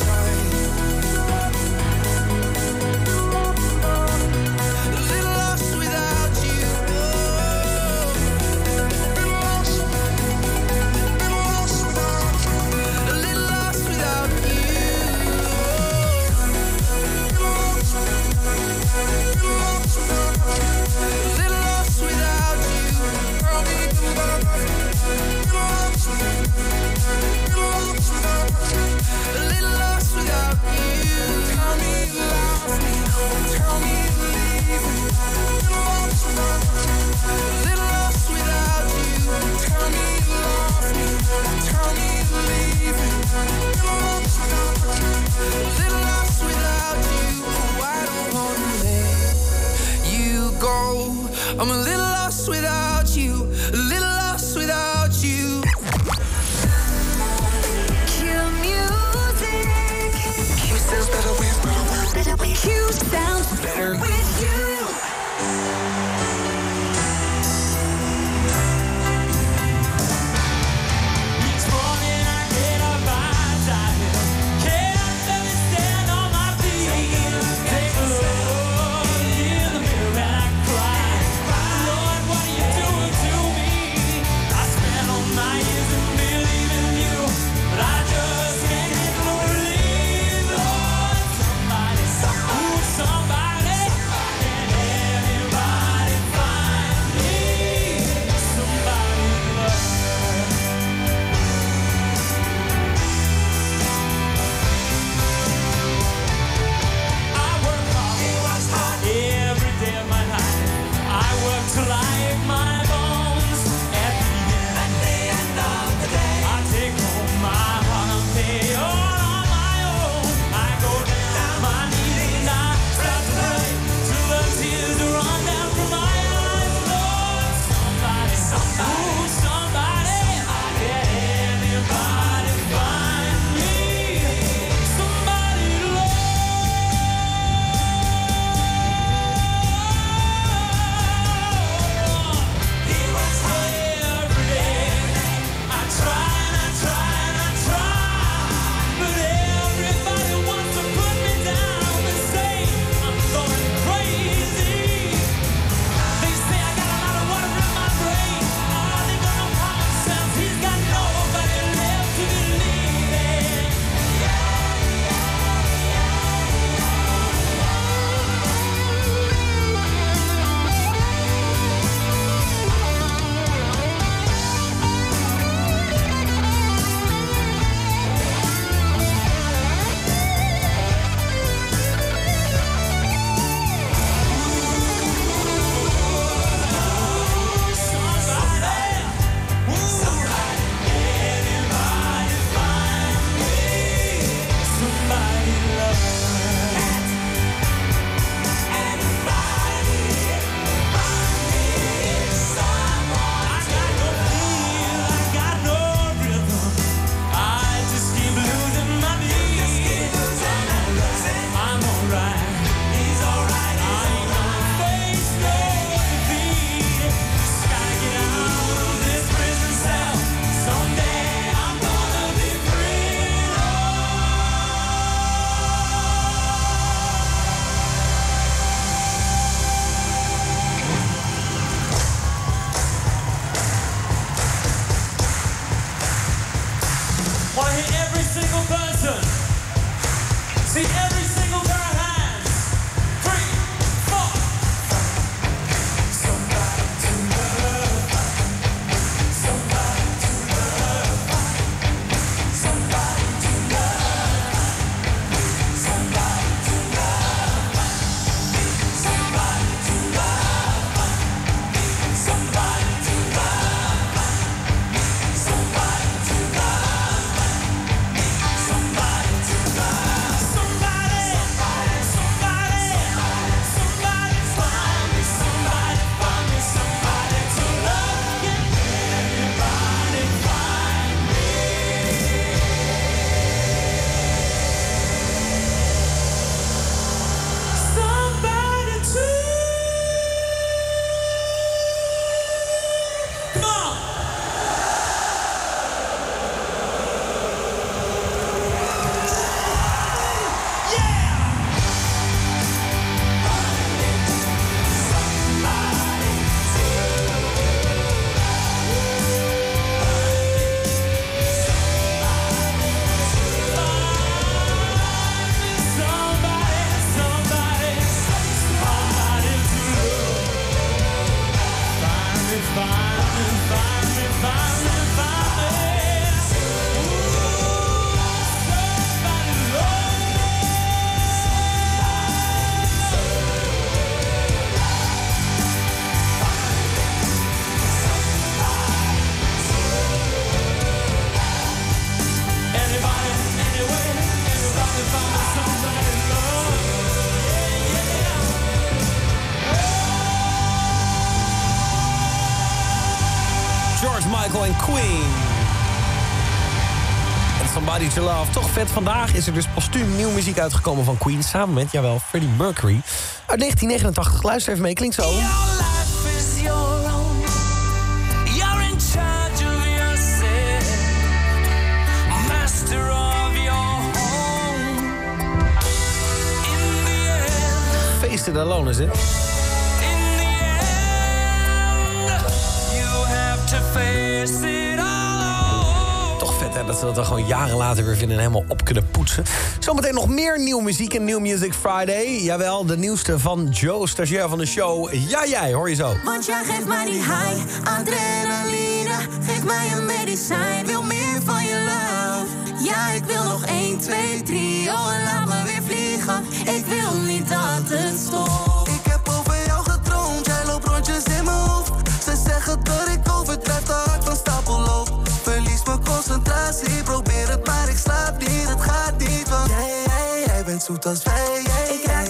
Queen. En Somebody to Love. Toch vet, vandaag is er dus postuum nieuwe muziek uitgekomen van Queen... samen met, jawel, Freddie Mercury. Uit 1989, luister even mee, klinkt zo. is your own. You're gewoon jaren later weer vinden en helemaal op kunnen poetsen. Zometeen nog meer nieuwe muziek in New Music Friday. Jawel, de nieuwste van Joe, stagiair van de show. Ja, jij, hoor je zo. Want jij geeft mij die high, adrenaline. Geef mij een medicijn, wil meer van je love. Ja, ik wil nog 1, 2, 3, oh en laat me weer vliegen. Ik wil niet dat het stopt. Concentratie, probeer het, maar ik slaap niet. Het gaat niet, want jij, jij, jij bent zoet als wij. Jij, Ik raak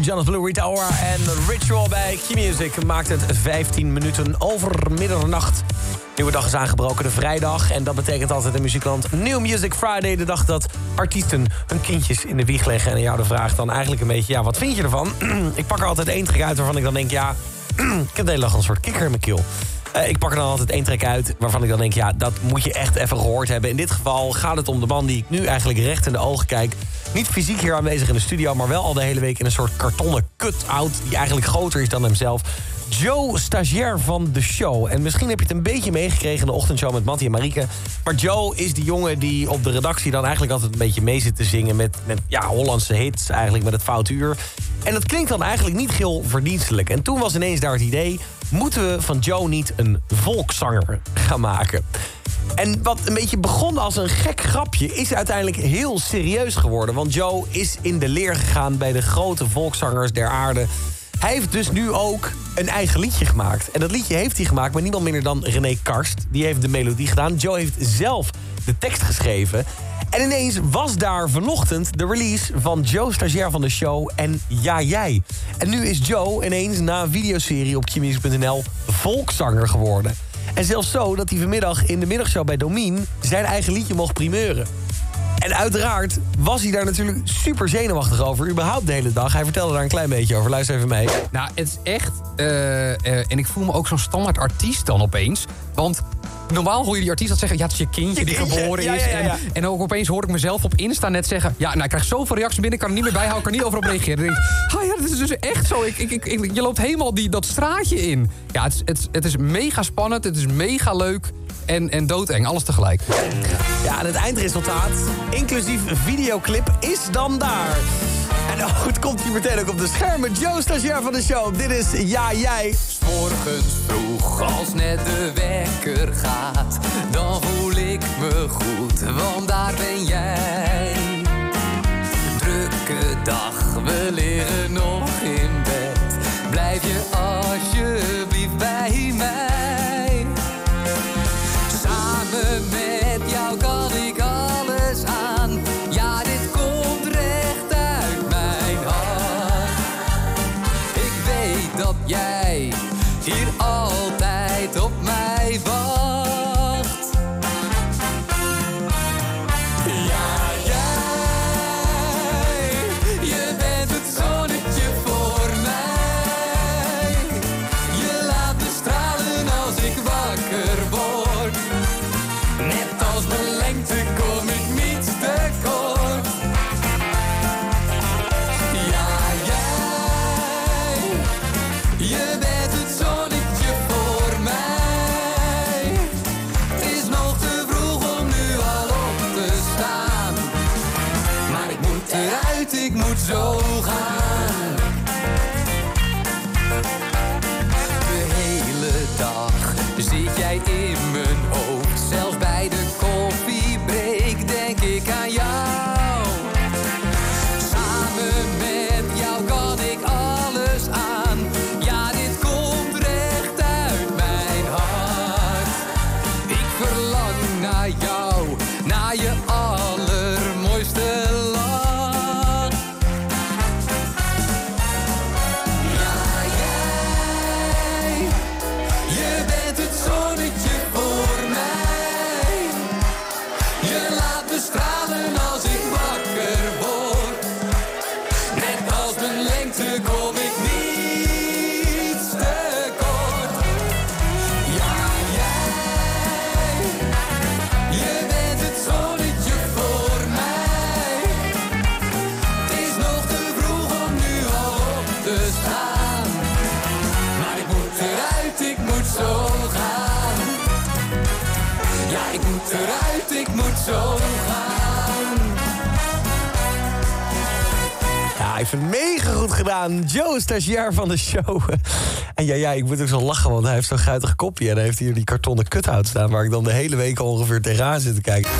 Jonas Blue, Rita Ora en Ritual bij Q-Music. Maakt het 15 minuten over middernacht. Nieuwe dag is aangebroken, de vrijdag. En dat betekent altijd in muziekland New Music Friday. De dag dat artiesten hun kindjes in de wieg leggen. En jou de vraag dan eigenlijk een beetje, ja, wat vind je ervan? ik pak er altijd één trek uit waarvan ik dan denk, ja... ik heb de hele dag een soort kikker in mijn keel. Eh, ik pak er dan altijd één trek uit waarvan ik dan denk... ja, dat moet je echt even gehoord hebben. In dit geval gaat het om de man die ik nu eigenlijk recht in de ogen kijk. Niet fysiek hier aanwezig in de studio... maar wel al de hele week in een soort kartonnen cut-out... die eigenlijk groter is dan hemzelf. Joe, stagiair van de show. En misschien heb je het een beetje meegekregen in de ochtendshow met Mattie en Marieke. Maar Joe is die jongen die op de redactie dan eigenlijk altijd een beetje mee zit te zingen... met, met ja, Hollandse hits, eigenlijk met het foute uur. En dat klinkt dan eigenlijk niet heel verdienstelijk. En toen was ineens daar het idee... moeten we van Joe niet een volkszanger gaan maken? En wat een beetje begon als een gek grapje... is uiteindelijk heel serieus geworden. Want Joe is in de leer gegaan bij de grote volkszangers der aarde... Hij heeft dus nu ook een eigen liedje gemaakt. En dat liedje heeft hij gemaakt met niemand minder dan René Karst. Die heeft de melodie gedaan. Joe heeft zelf de tekst geschreven. En ineens was daar vanochtend de release van Joe, stagiair van de show en Ja Jij. En nu is Joe ineens na een videoserie op qmusic.nl volkszanger geworden. En zelfs zo dat hij vanmiddag in de middagshow bij Domien zijn eigen liedje mocht primeuren. En uiteraard was hij daar natuurlijk super zenuwachtig over. Überhaupt de hele dag. Hij vertelde daar een klein beetje over. Luister even mee. Nou, het is echt... eh, eh, en ik voel me ook zo'n standaard artiest dan opeens. Want normaal hoor je die artiest dat zeggen... ja, het is je kindje die geboren is. En, en ook opeens hoor ik mezelf op Insta net zeggen... ja, nou, ik krijg zoveel reacties binnen, ik kan er niet meer bijhouden... ik kan er niet over op reageren. Dan denk ik, ah ja, dat is dus echt zo. Ik, ik, ik, je loopt helemaal die, dat straatje in. Ja, het, is- het, het is mega spannend, het is mega leuk... en, en doodeng, alles tegelijk. Ja, en het eindresultaat, inclusief videoclip, is dan daar. En oh, het komt hier meteen ook op de schermen. Joe, stagiair van de show. Dit is Ja Jij. Morgens vroeg, als net de wekker gaat, dan voel ik me goed, want daar ben jij. Drukke dag, we liggen nog in zo gaan. Ja, hij heeft het mega goed gedaan. Joe, stagiair van de show. En ja, ja, ik moet ook zo lachen, want hij heeft zo'n guitige kopje. En hij heeft hier die kartonnen cut-out staan... waar ik dan de hele week ongeveer tegenaan zit te kijken.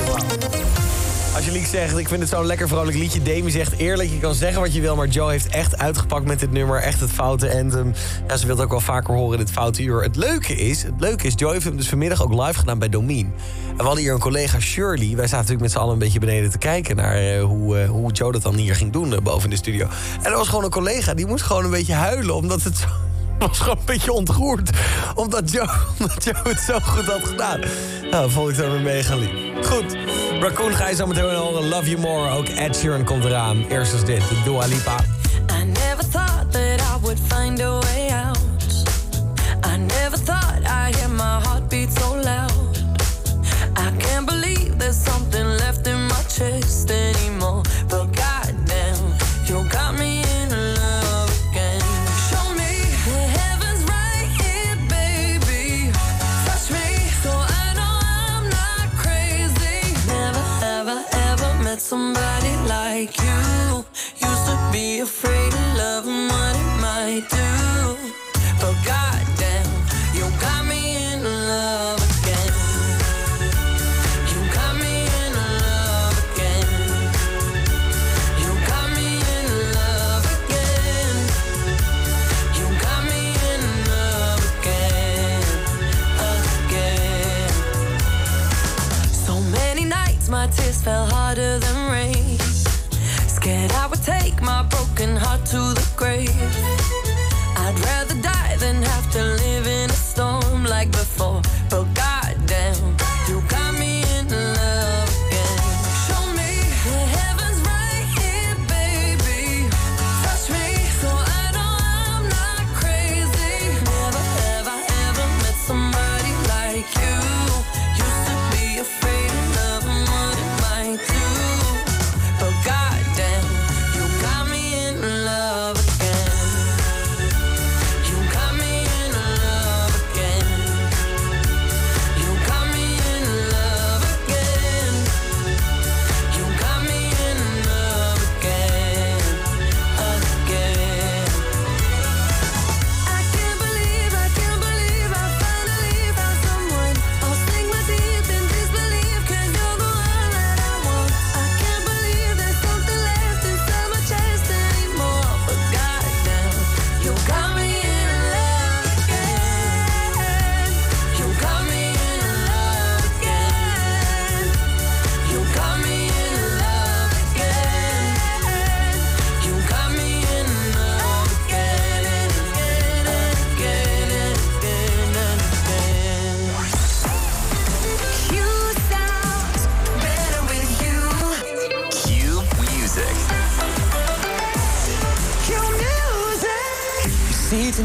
Angelique zegt, ik vind het zo'n lekker vrolijk liedje. Demi zegt, eerlijk, je kan zeggen wat je wil... maar Joe heeft echt uitgepakt met dit nummer. Echt het foute anthem. Ja, ze wil het ook wel vaker horen in dit foute uur. Het leuke is, het leuke is, Joe heeft hem dus vanmiddag ook live gedaan bij Domien. En we hadden hier een collega Shirley. Wij zaten natuurlijk met z'n allen een beetje beneden te kijken... naar eh, hoe, eh, hoe Joe dat dan hier ging doen eh, boven in de studio. En er was gewoon een collega, die moest gewoon een beetje huilen... omdat het zo was gewoon een beetje ontroerd. Omdat Joe, omdat Joe het zo goed had gedaan. Nou, vond ik weer mega lief. Goed. Raccoon ga je zo meteen horen. Love You More. Ook Ed Sheeran komt eraan. Eerst is dit, de Dua Lipa. I never thought that I would find a way out. I never thought I hear my heartbeat so loud. Fell harder than rain. Scared I would take my broken heart to the grave.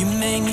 You make me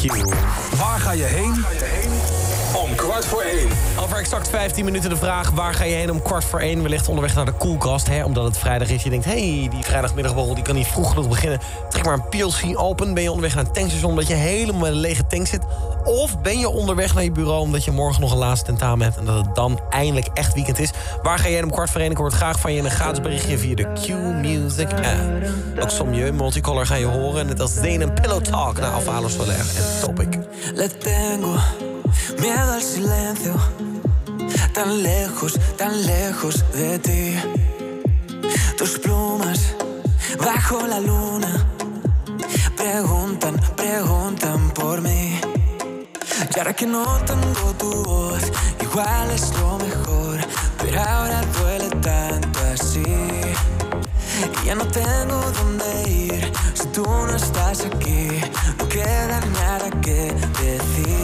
Q. Waar ga je heen? Om kwart voor één. Over exact 15 minuten de vraag... waar ga je heen om kwart voor één? Wellicht onderweg naar de koelkast, hè, omdat het vrijdag is. Je denkt, hé, hey, die vrijdagmiddagborrel die kan niet vroeg genoeg beginnen. Trek maar een PLC open. Ben je onderweg naar een tankstation omdat je helemaal met een lege tank zit? Of ben je onderweg naar je bureau omdat je morgen nog een laatste tentamen hebt... en dat het dan eindelijk echt weekend is? Waar ga heen om kwart voor één? Ik hoor het graag van je in een gratis berichtje via de Q-Music app. Ook Sommieu, Multicolor ga je horen. Net als Dane en Pillow Talk naar Alvaro Soler en Topic. Le tengo miedo al silencio. lejos, tan lejos de ti. Tus plumas bajo la luna preguntan, preguntan por. Y ahora que no tengo tu voz, igual es lo mejor, pero ahora duele tanto así. Y ya no tengo dónde ir si tú no estás aquí. No queda nada que decir.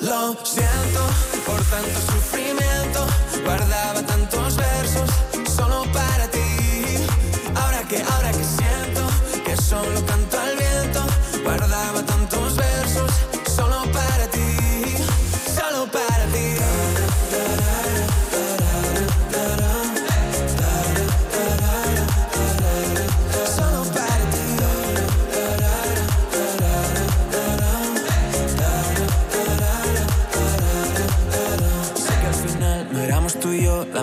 Lo siento por tanto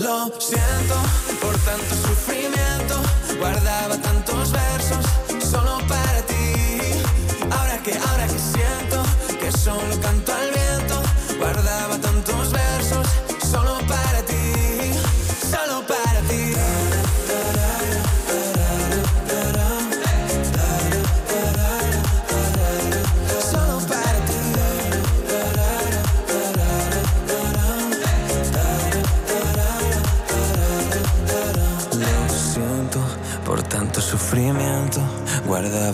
Lo siento por tanto sufrimiento. Guardaba tantos versos solo para ti. Ahora que, ahora que siento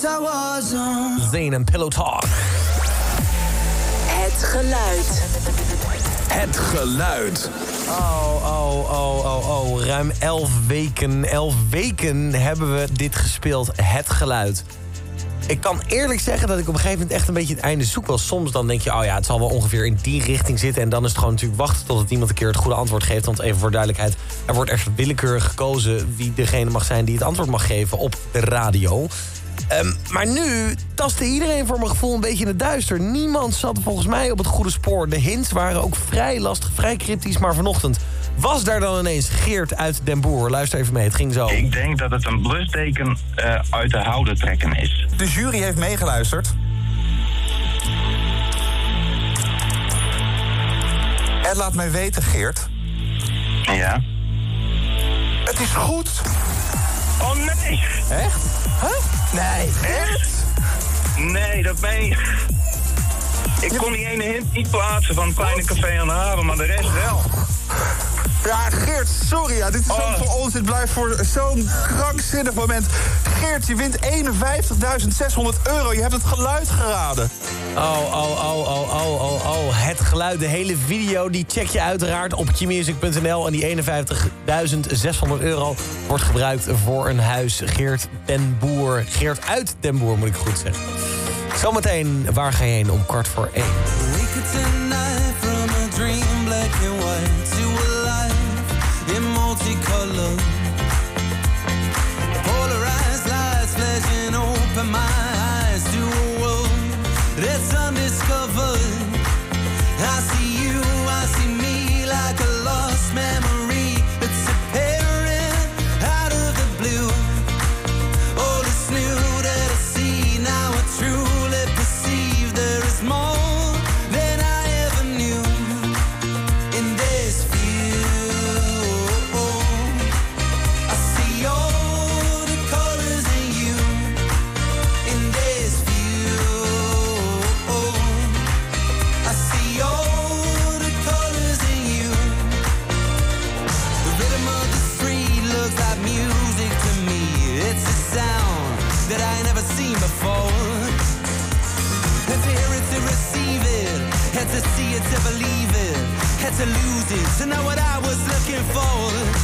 Zane en Pillow Talk. Het geluid. Het geluid. Oh, oh, oh, oh, oh. Ruim elf weken, elf weken hebben we dit gespeeld. Het geluid. Ik kan eerlijk zeggen dat ik op een gegeven moment echt een beetje het einde zoek was. Soms dan denk je, oh ja, het zal wel ongeveer in die richting zitten. En dan is het gewoon natuurlijk wachten totdat iemand een keer het goede antwoord geeft. Want even voor duidelijkheid, er wordt echt willekeurig gekozen... wie degene mag zijn die het antwoord mag geven op de radio. Ehm, maar nu tastte iedereen voor mijn gevoel een beetje in het duister. Niemand zat volgens mij op het goede spoor. De hints waren ook vrij lastig, vrij cryptisch. Maar vanochtend was daar dan ineens Geert uit Den Boer. Luister even mee, het ging zo. Ik denk dat het een blusdeken eh, uit de houden trekken is. De jury heeft meegeluisterd. En laat mij weten, Geert. Ja. Het is goed. Oh nee! Echt? Huh? Nee. Echt? Nee, dat ben je. Ik kon die ene hint niet plaatsen van het kleine café aan de haven, maar de rest wel. Ja, Geert, sorry. Ja, dit is Oh. zo voor ons. Dit blijft voor zo'n krankzinnig moment. Geert, je wint 51.600 euro. Je hebt het geluid geraden. Oh, oh, oh, oh, oh, oh, oh. Het geluid, de hele video, die check je uiteraard op qmusic.nl. En die 51.600 euro wordt gebruikt voor een huis. Geert Den Boer. Geert uit Den Boer, moet ik goed zeggen. Zometeen, waar ga je heen om kwart voor één? Multicolor. Polarized lights flashing open my eyes to a world that's undiscovered. I see you, I see me like a lost memory to lose to know what I was looking for.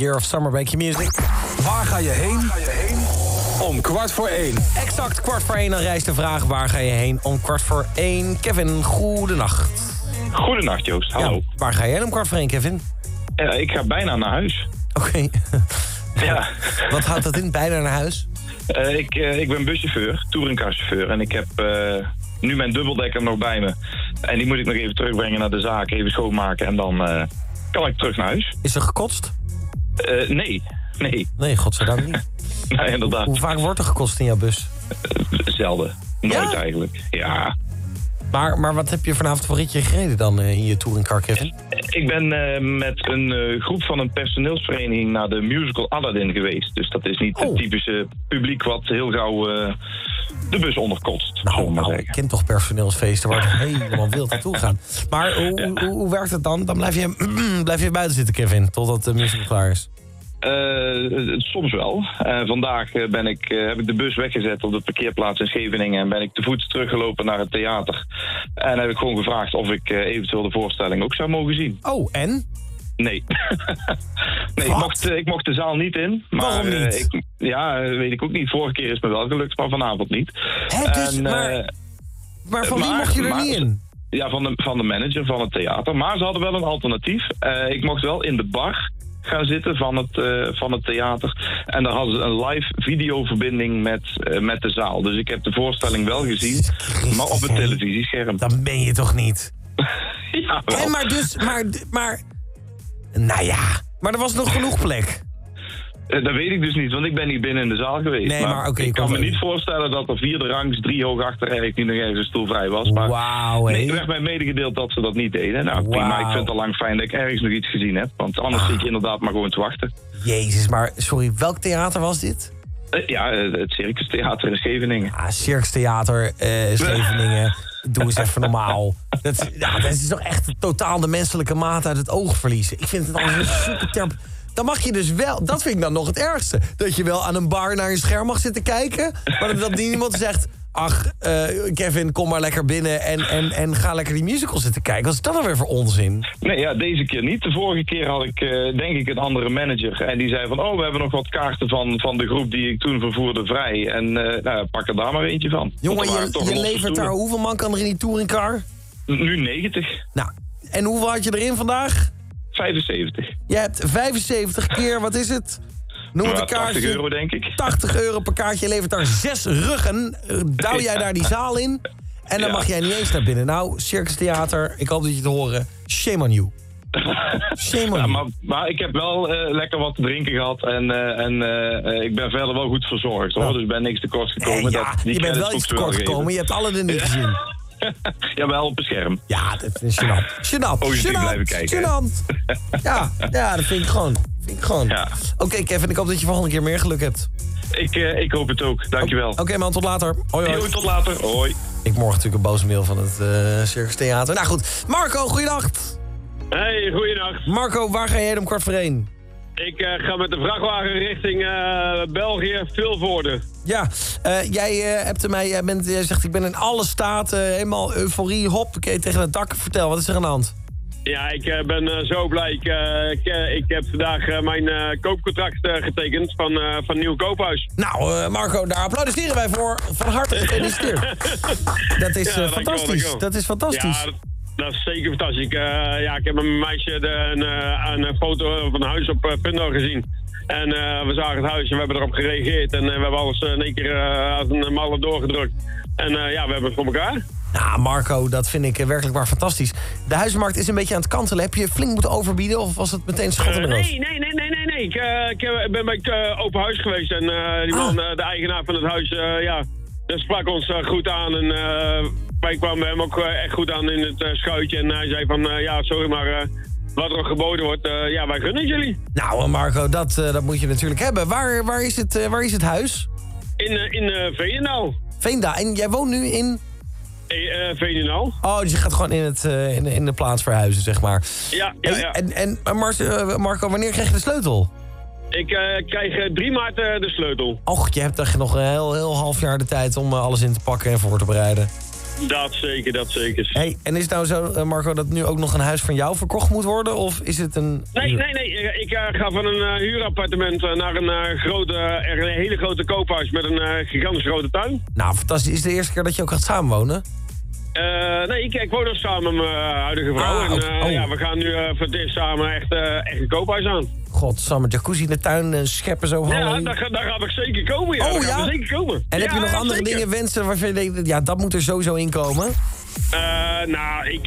Year of Summer Q-Music. Waar ga je heen? Om kwart voor één. Exact kwart voor één, dan reist de vraag waar ga je heen om kwart voor één. Kevin, goedenacht. Goedenacht Joost, hallo. Ja, waar ga je heen om kwart voor één, Kevin? Eh, ik ga bijna naar huis. Oké. Ja. Wat houdt dat in, bijna naar huis? Eh, ik, eh, ik ben buschauffeur, touringcarchauffeur. En ik heb eh, nu mijn dubbeldekker nog bij me. En die moet ik nog even terugbrengen naar de zaak, even schoonmaken. En dan eh, kan ik terug naar huis. Is er gekotst? Eh, nee, nee. Nee, godzijdank niet. nee, inderdaad. Hoe vaak wordt er gekost in jouw bus? Zelden. Nooit eigenlijk. Ja. Maar, maar wat heb je vanavond voor ritje gereden dan eh, in je touringcar, Kevin? Ik ben eh, met een eh, groep van een personeelsvereniging naar de musical Aladdin geweest. Dus dat is niet Oh. het typische publiek wat heel gauw eh, de bus onderkotst. Nou, nou ik ken toch personeelsfeesten waar het helemaal wild naartoe gaat. Maar hoe, hoe, hoe werkt het dan? Dan blijf je, blijf je buiten zitten, Kevin, totdat de musical klaar is. Eh, soms wel. Eh, vandaag eh, ben ik, heb ik de bus weggezet op de parkeerplaats in Scheveningen en ben ik te voet teruggelopen naar het theater. En heb ik gewoon gevraagd of ik eventueel de voorstelling ook zou mogen zien. Oh, en? Nee. nee, ik mocht, eh, ik mocht de zaal niet in. Maar, Waarom eh, niet? ik, ja, eh, weet ik ook niet. Vorige keer is me wel gelukt, maar vanavond niet. Hè, dus, En, maar- Maar van wie mocht je er niet in? Ja, van de, van de manager van het theater. Maar ze hadden wel een alternatief. Ik mocht wel in de bar gaan zitten van het, van het theater. En daar hadden ze een live videoverbinding met, met de zaal. Dus ik heb de voorstelling wel gezien, maar op het televisiescherm. Dan ben je toch niet? ja, wel. En maar dus, maar, maar... Nou ja, maar er was nog genoeg plek. Eh, dat weet ik dus niet, want ik ben niet binnen in de zaal geweest. Nee, maar oké, ik kan me niet voorstellen dat er vierde rangs, drie hoog achter erg niet nog ergens een stoel vrij was. Maar Wauw, hé. nee, er werd mij medegedeeld dat ze dat niet deden. Nou, prima, Wauw. ik vind het al lang fijn dat ik ergens nog iets gezien heb. Want anders zit je inderdaad maar gewoon te wachten. Jezus, maar sorry, welk theater was dit? Eh, ja, eh, het Circus Theater in Scheveningen. Ah, Circus Theater, eh Scheveningen. Doe eens even normaal. Dat, ja, dat is toch echt totaal de menselijke maat uit het oog verliezen. Ik vind het al een super terp. Dan mag je dus wel, dat vind ik dan nog het ergste. Dat je wel aan een bar naar een scherm mag zitten kijken. Maar dat, dat niemand zegt. Ach, eh, Kevin, kom maar lekker binnen en, en, en ga lekker die musical zitten kijken. Wat is dat dan weer voor onzin? Nee, ja, deze keer niet. De vorige keer had ik eh, denk ik een andere manager. En die zei van, oh, we hebben nog wat kaarten van, van de groep die ik toen vervoerde vrij. En eh, nou, pak er daar maar eentje van. Jongen, je, je levert daar, hoeveel man kan er in die touringcar? Nu 90. Nou, en hoeveel had je erin vandaag? 75. Je hebt 75 keer, wat is het? Noem het een kaartje. 80 euro, denk ik. 80 euro per kaartje. Je levert daar zes ruggen. Douw jij daar die zaal in. En dan Ja. mag jij niet eens naar binnen. Nou, Circus Theater, ik hoop dat je het horen. Shame on you. Shame on Ja, you. maar, maar ik heb wel eh, lekker wat te drinken gehad. En, eh, en eh, ik ben verder wel goed verzorgd hoor. Dus ik ben niks tekort gekomen. Nee, ja, dat, die je bent wel iets tekort gekomen. Je hebt alle niet gezien. Jawel, op het scherm. Ja, dat is gênant. Gênant. Positief gênant, blijven kijken? Gênant. Ja, ja, dat vind ik gewoon. Vind ik gewoon. Oké, Kevin, ik hoop dat je volgende keer meer geluk hebt. Ik, eh, ik hoop het ook. Dankjewel. Oké, man, tot later. Hoi, hoi. Yo, tot later. Hoi. Ik morgen natuurlijk een boze mail van het eh Circus Theater. Nou goed, Marco, goeiedag. Hey, goeiedag. Marco, waar ga je heen om kwart voor één? Ik eh, ga met de vrachtwagen richting eh, België, Vilvoorde. Ja, eh, jij hebt mij, jij, bent, jij zegt ik ben in alle staten helemaal euforie, hop, tegen het dak. Vertel, wat is er aan de hand? Ja, ik ben zo blij. Ik, ik, ik heb vandaag mijn koopcontract getekend van, van Nieuw Koophuis. Nou, Marco, daar applaudisseren wij voor. Van harte gefeliciteerd. Dat is Ja, dankjewel, fantastisch. dankjewel. Dat is fantastisch. Ja, dat, dat is zeker fantastisch. Ik, eh, ja, ik heb met mijn meisje de, een, eh, een foto van een huis op uh, Pundo gezien. En eh, we zagen het huis en we hebben erop gereageerd. En eh, we hebben alles eh, in één keer eh, als een malle doorgedrukt. En eh, ja, we hebben het voor elkaar. Nou, Marco, dat vind ik eh, werkelijk waar fantastisch. De huizenmarkt is een beetje aan het kantelen. Heb je flink moeten overbieden of was het meteen schat in de Eh, roos? nee, nee, nee, nee, nee, nee. Ik, eh, ik ben bij eh, open huis geweest en eh, die man, eh, de eigenaar van het huis, eh, ja, sprak ons eh, goed aan. En eh, wij kwamen hem ook eh, echt goed aan in het eh, schuitje. En hij zei van, eh, ja, sorry, maar wat er geboden wordt, ja, wij gunnen het jullie. Nou, Marco, dat, dat moet je natuurlijk hebben. Waar, waar, is, het, waar is het huis? In, in Veenendaal. Veenda. En jij woont nu in... Veenendaal. Oh, dus je gaat gewoon in, het, in, de- in de plaats verhuizen, zeg maar. Ja, ja, ja. En, en Mar- Marco, wanneer krijg je de sleutel? Ik krijg eh, 3 maart de sleutel. Och, je hebt echt nog een heel, heel half jaar de tijd om alles in te pakken en voor te bereiden. Dat zeker, dat zeker. Hey, en is het nou zo, eh, Marco, dat nu ook nog een huis van jou verkocht moet worden? Of is het een... Nee, nee, nee. Ik, ik, eh, ga van een eh, huurappartement eh, naar een, eh, grote, eh, een hele grote koophuis met een eh, gigantisch grote tuin. Nou, fantastisch. Is het de eerste keer dat je ook gaat samenwonen? Eh, nee, ik, ik woon nog samen met mijn eh, huidige vrouw. Ah, en eh, Oh. ja, we gaan nu eh, voor het eerst samen echt, echt een koophuis aan. Godsamme, jacuzzi in de tuin, scheppen zo Ja, daar, daar ga ik zeker komen. Ja, Oh, ja? zeker komen. En heb je nog andere zeker. dingen, wensen waarvan je denkt, ja, dat moet er sowieso in komen? Nou, ik,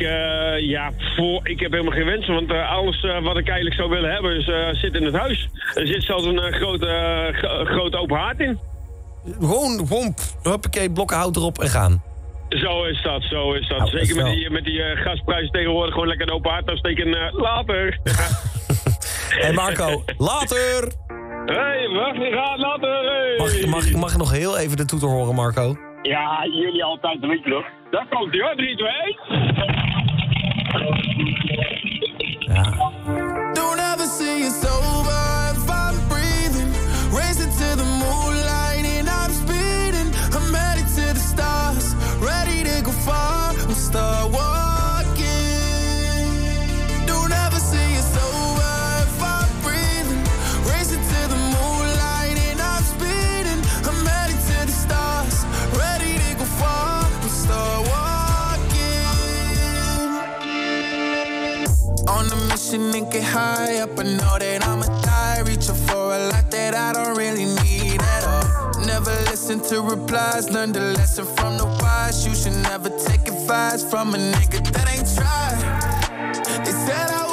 ja, voor, ik heb helemaal geen wensen, want alles wat ik eigenlijk zou willen hebben is, zit in het huis. Er zit zelfs een grote, gro- grote open haard in. Gewoon, gewoon, huppakee, blokken hout erop en gaan. Zo is dat, zo is dat. Nou, Zeker met die, met die eh, gasprijzen tegenwoordig gewoon lekker een open haard afsteken eh, later. Hé Marco, later! hey, wacht, je gaat later. Hey. Mag, ik- mag, ik- mag ik nog heel even de toeter horen, Marco? Ja, jullie altijd, weet je toch? Daar komt hij hoor, 3, 2, 1. Don't ever say it's over and start walking. Don't ever see it's over if I'm breathing. Racing to the moonlight and I'm speeding. I'm headed to the stars, ready to go far We start walking. On a mission and get high up. I know that I'ma die. Reaching for a lot that I don't really need listen to replies, learn the lesson from the wise. You should never take advice from a nigga that ain't tried. They said I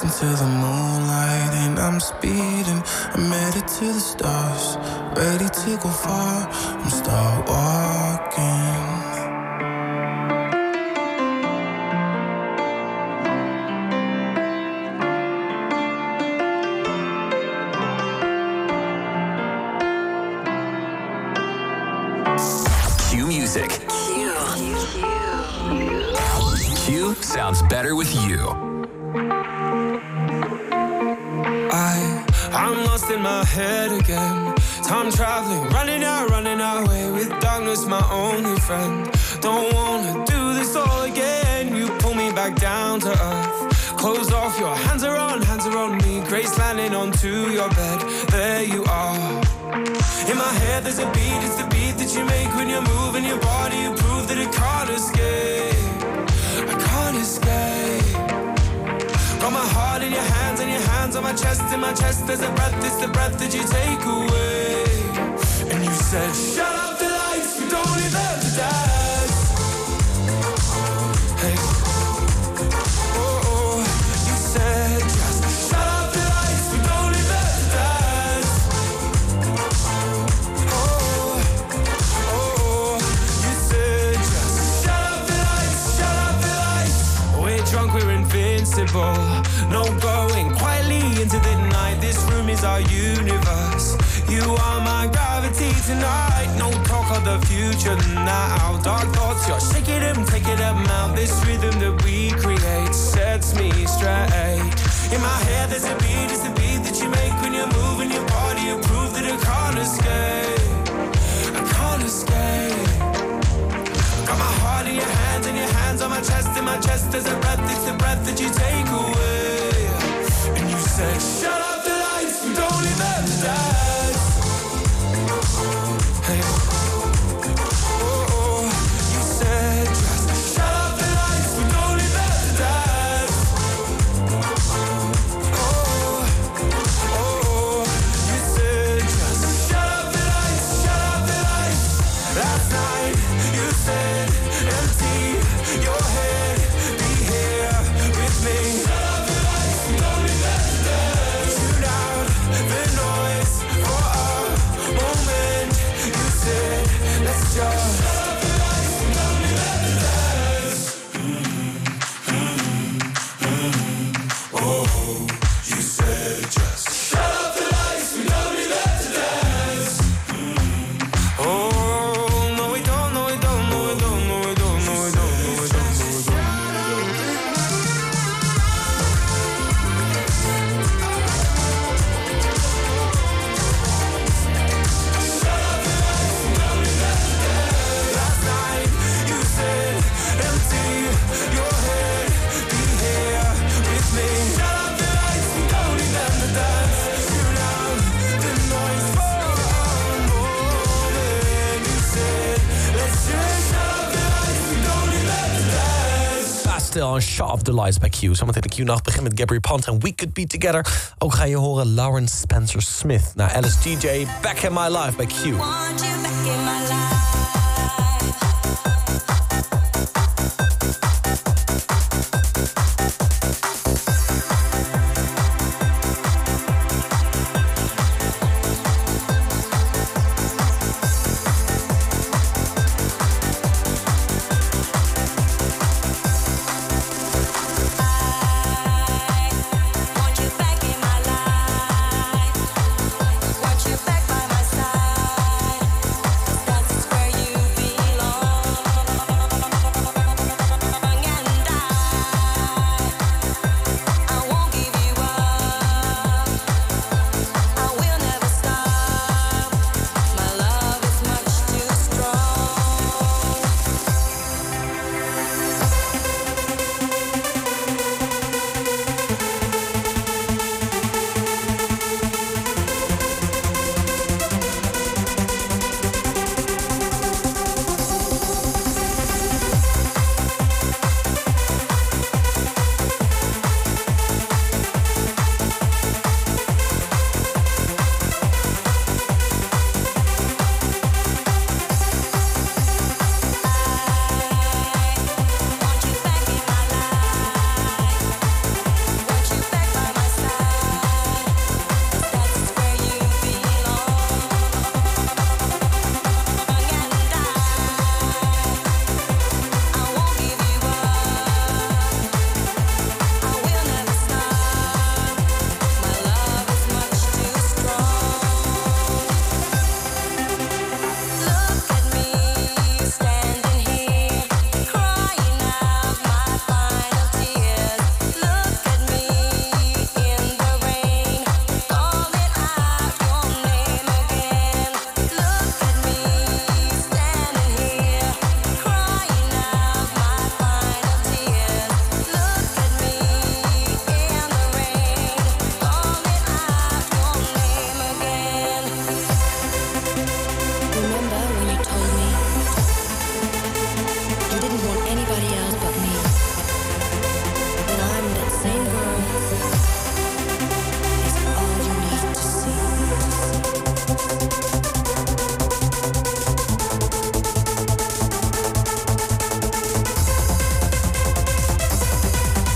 Racing to the moonlight and I'm speeding. I'm headed to the stars, ready to go far. I'm start walking. Q Music. Q sounds better with you. I'm lost in my head again. Time traveling, running out, running away with darkness, my only friend. Don't wanna do this all again. You pull me back down to earth. Close off, your hands are on, hands are on me. Grace landing onto your bed. There you are. In my head, there's a beat, it's the beat that you make when you're moving your body. You prove that it can't escape. I can't escape. Got my heart in your hands and your hands on my chest. In my chest, there's a breath, it's the breath that you take away. And you said, Shut up the lights, we don't need them dance. Is our universe. You are my gravity tonight. No talk of the future now. Dark thoughts, you're shaking them, taking them out. This rhythm that we create sets me straight. In my head, there's a beat, it's the beat that you make when you're moving your body. You prove that I can't escape. I can't escape. Got my heart in your hands and your hands on my chest. In my chest, there's a breath, it's the breath that you take away. And you said, Shut up stop. Shaw of the Lights bij Q. Zometeen de Q-nacht begint met Gabry Pont en We Could Be Together. Ook ga je horen Lauren Spencer Smith naar Alice TJ, Back in My Life bij Q.